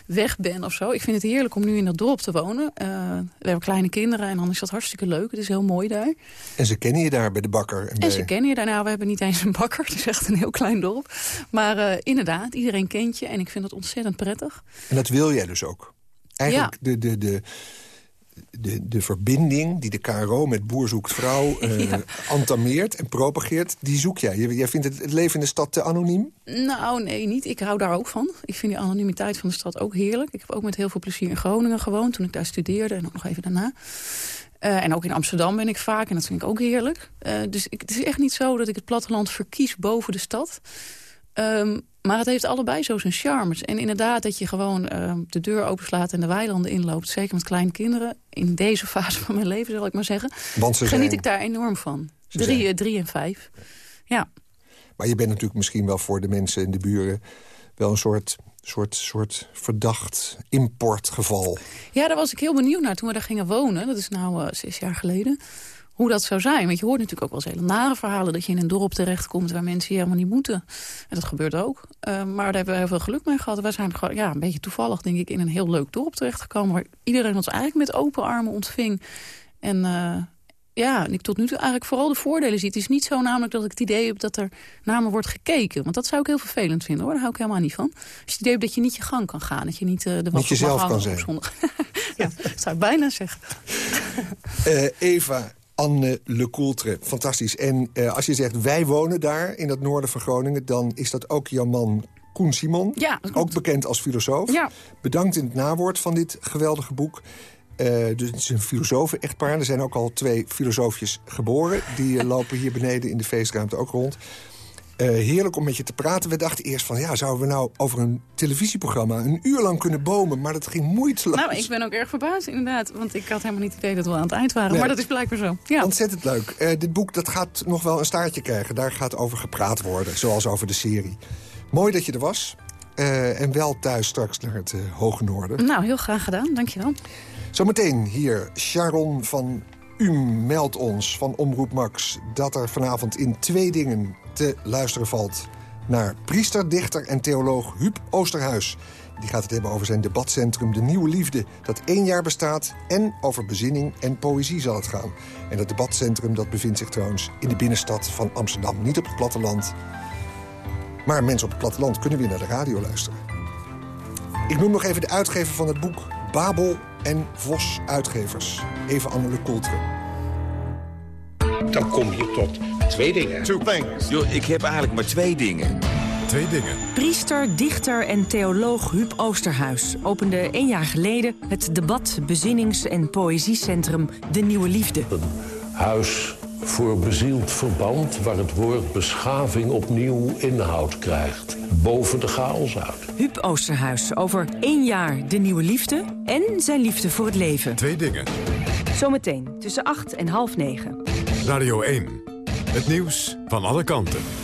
[SPEAKER 10] weg ben of zo. Ik vind het heerlijk om nu in dat dorp te wonen. Uh, we hebben kleine kinderen en dan is dat hartstikke leuk. Het is heel mooi daar.
[SPEAKER 9] En ze kennen je daar bij de bakker?
[SPEAKER 10] En, bij... ze kennen je daar. Nou, we hebben niet eens een bakker. <laughs> Het is echt een heel klein dorp. Maar inderdaad, iedereen kent je en ik vind het ontzettend prettig.
[SPEAKER 9] En dat wil jij dus ook? Eigenlijk ja. de... de, de de, de verbinding die de KRO met Boer zoekt vrouw uh, <laughs> ja. entameert en propageert, die zoek jij. Jij vindt het, het leven in de stad te anoniem?
[SPEAKER 10] Nou, nee, niet. Ik hou daar ook van. Ik vind die anonimiteit van de stad ook heerlijk. Ik heb ook met heel veel plezier in Groningen gewoond toen ik daar studeerde en ook nog even daarna. Uh, en ook in Amsterdam ben ik vaak en dat vind ik ook heerlijk. Uh, dus ik, het is echt niet zo dat ik het platteland verkies boven de stad. Um, maar het heeft allebei zo zijn charmes. En inderdaad dat je gewoon uh, de deur openslaat en de weilanden inloopt. Zeker met kleine kinderen. In deze <laughs> fase van mijn leven, zal ik maar zeggen.
[SPEAKER 9] Want ze
[SPEAKER 10] geniet
[SPEAKER 9] zijn...
[SPEAKER 10] ik daar enorm van. Drie, drie en vijf. Ja.
[SPEAKER 9] Maar je bent natuurlijk misschien wel voor de mensen in de buren... wel een soort, soort, soort verdacht importgeval.
[SPEAKER 10] Ja, daar was ik heel benieuwd naar toen we daar gingen wonen. Dat is nu uh, zes jaar geleden hoe dat zou zijn. Want je hoort natuurlijk ook wel eens hele nare verhalen... dat je in een dorp terechtkomt waar mensen je helemaal niet moeten. En dat gebeurt ook. Uh, maar daar hebben we heel veel geluk mee gehad. We zijn gewoon ja, een beetje toevallig, denk ik, in een heel leuk dorp terechtgekomen... waar iedereen ons eigenlijk met open armen ontving. En uh, ja, en ik tot nu toe eigenlijk vooral de voordelen zie. Het is niet zo namelijk dat ik het idee heb dat er naar me wordt gekeken. Want dat zou ik heel vervelend vinden, hoor. Daar hou ik helemaal niet van. Als je het idee hebt dat je niet je gang kan gaan. Dat je niet uh, de
[SPEAKER 9] Niet jezelf kan zijn. <laughs>
[SPEAKER 10] ja, dat zou ik bijna zeggen.
[SPEAKER 9] uh, Eva, Anne Le Coultre, fantastisch. En uh, als je zegt wij wonen daar in het noorden van Groningen... dan is dat ook jouw man Koen Simon,
[SPEAKER 10] ja,
[SPEAKER 9] ook bekend als filosoof.
[SPEAKER 10] Ja.
[SPEAKER 9] Bedankt in het nawoord van dit geweldige boek. Uh, dus het is een filosofen-echtpaar. Er zijn ook al twee filosoofjes geboren. Die uh, lopen hier beneden in de feestruimte ook rond. Uh, heerlijk om met je te praten. We dachten eerst van, ja, zouden we nou over een televisieprogramma... een uur lang kunnen bomen, maar dat ging moeiteloos.
[SPEAKER 10] Nou, ik ben ook erg verbaasd, inderdaad. Want ik had helemaal niet het idee dat we aan het eind waren. Nee. Maar dat is blijkbaar zo. Ja.
[SPEAKER 9] Ontzettend leuk. Uh, dit boek dat gaat nog wel een staartje krijgen. Daar gaat over gepraat worden, zoals over de serie. Mooi dat je er was. Uh, en wel thuis straks naar het Hoge Noorden.
[SPEAKER 10] Nou, heel graag gedaan. Dankjewel.
[SPEAKER 9] Zometeen hier Sharon van U meldt ons van Omroep Max... dat er vanavond in twee dingen te luisteren valt naar priester, dichter en theoloog Huub Oosterhuis. Die gaat het hebben over zijn debatcentrum De Nieuwe Liefde... dat één jaar bestaat en over bezinning en poëzie zal het gaan. En dat debatcentrum dat bevindt zich trouwens in de binnenstad van Amsterdam. Niet op het platteland. Maar mensen op het platteland kunnen weer naar de radio luisteren. Ik noem nog even de uitgever van het boek Babel en Vos Uitgevers. Even Anne Le Coultre.
[SPEAKER 17] Dan kom je tot twee dingen.
[SPEAKER 8] Two things.
[SPEAKER 18] Yo, ik heb eigenlijk maar twee dingen.
[SPEAKER 8] Twee dingen.
[SPEAKER 19] Priester, dichter en theoloog Huub Oosterhuis opende één jaar geleden... het debat, bezinnings- en poëziecentrum De Nieuwe Liefde.
[SPEAKER 17] Een huis voor bezield verband... waar het woord beschaving opnieuw inhoud krijgt. Boven de chaos uit.
[SPEAKER 19] Huub Oosterhuis over één jaar De Nieuwe Liefde... en zijn liefde voor het leven.
[SPEAKER 8] Twee dingen.
[SPEAKER 19] Zometeen tussen acht en half negen.
[SPEAKER 8] Radio 1. Het nieuws van alle kanten.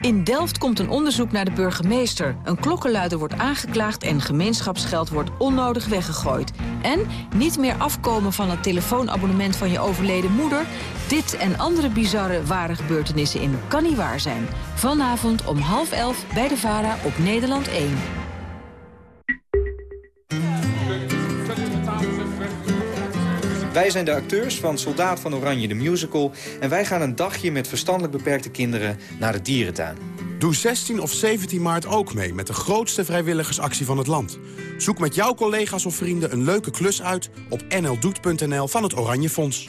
[SPEAKER 20] In Delft komt een onderzoek naar de burgemeester. Een klokkenluider wordt aangeklaagd en gemeenschapsgeld wordt onnodig weggegooid. En niet meer afkomen van het telefoonabonnement van je overleden moeder. Dit en andere bizarre ware gebeurtenissen in Kan Niet Waar Zijn. Vanavond om half elf bij de VARA op Nederland 1.
[SPEAKER 21] Wij zijn de acteurs van Soldaat van Oranje, de musical... en wij gaan een dagje met verstandelijk beperkte kinderen naar de dierentuin.
[SPEAKER 22] Doe 16 of 17 maart ook mee met de grootste vrijwilligersactie van het land. Zoek met jouw collega's of vrienden een leuke klus uit op nldoet.nl van het Oranje Fonds.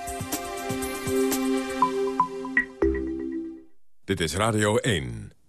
[SPEAKER 8] Dit is Radio 1.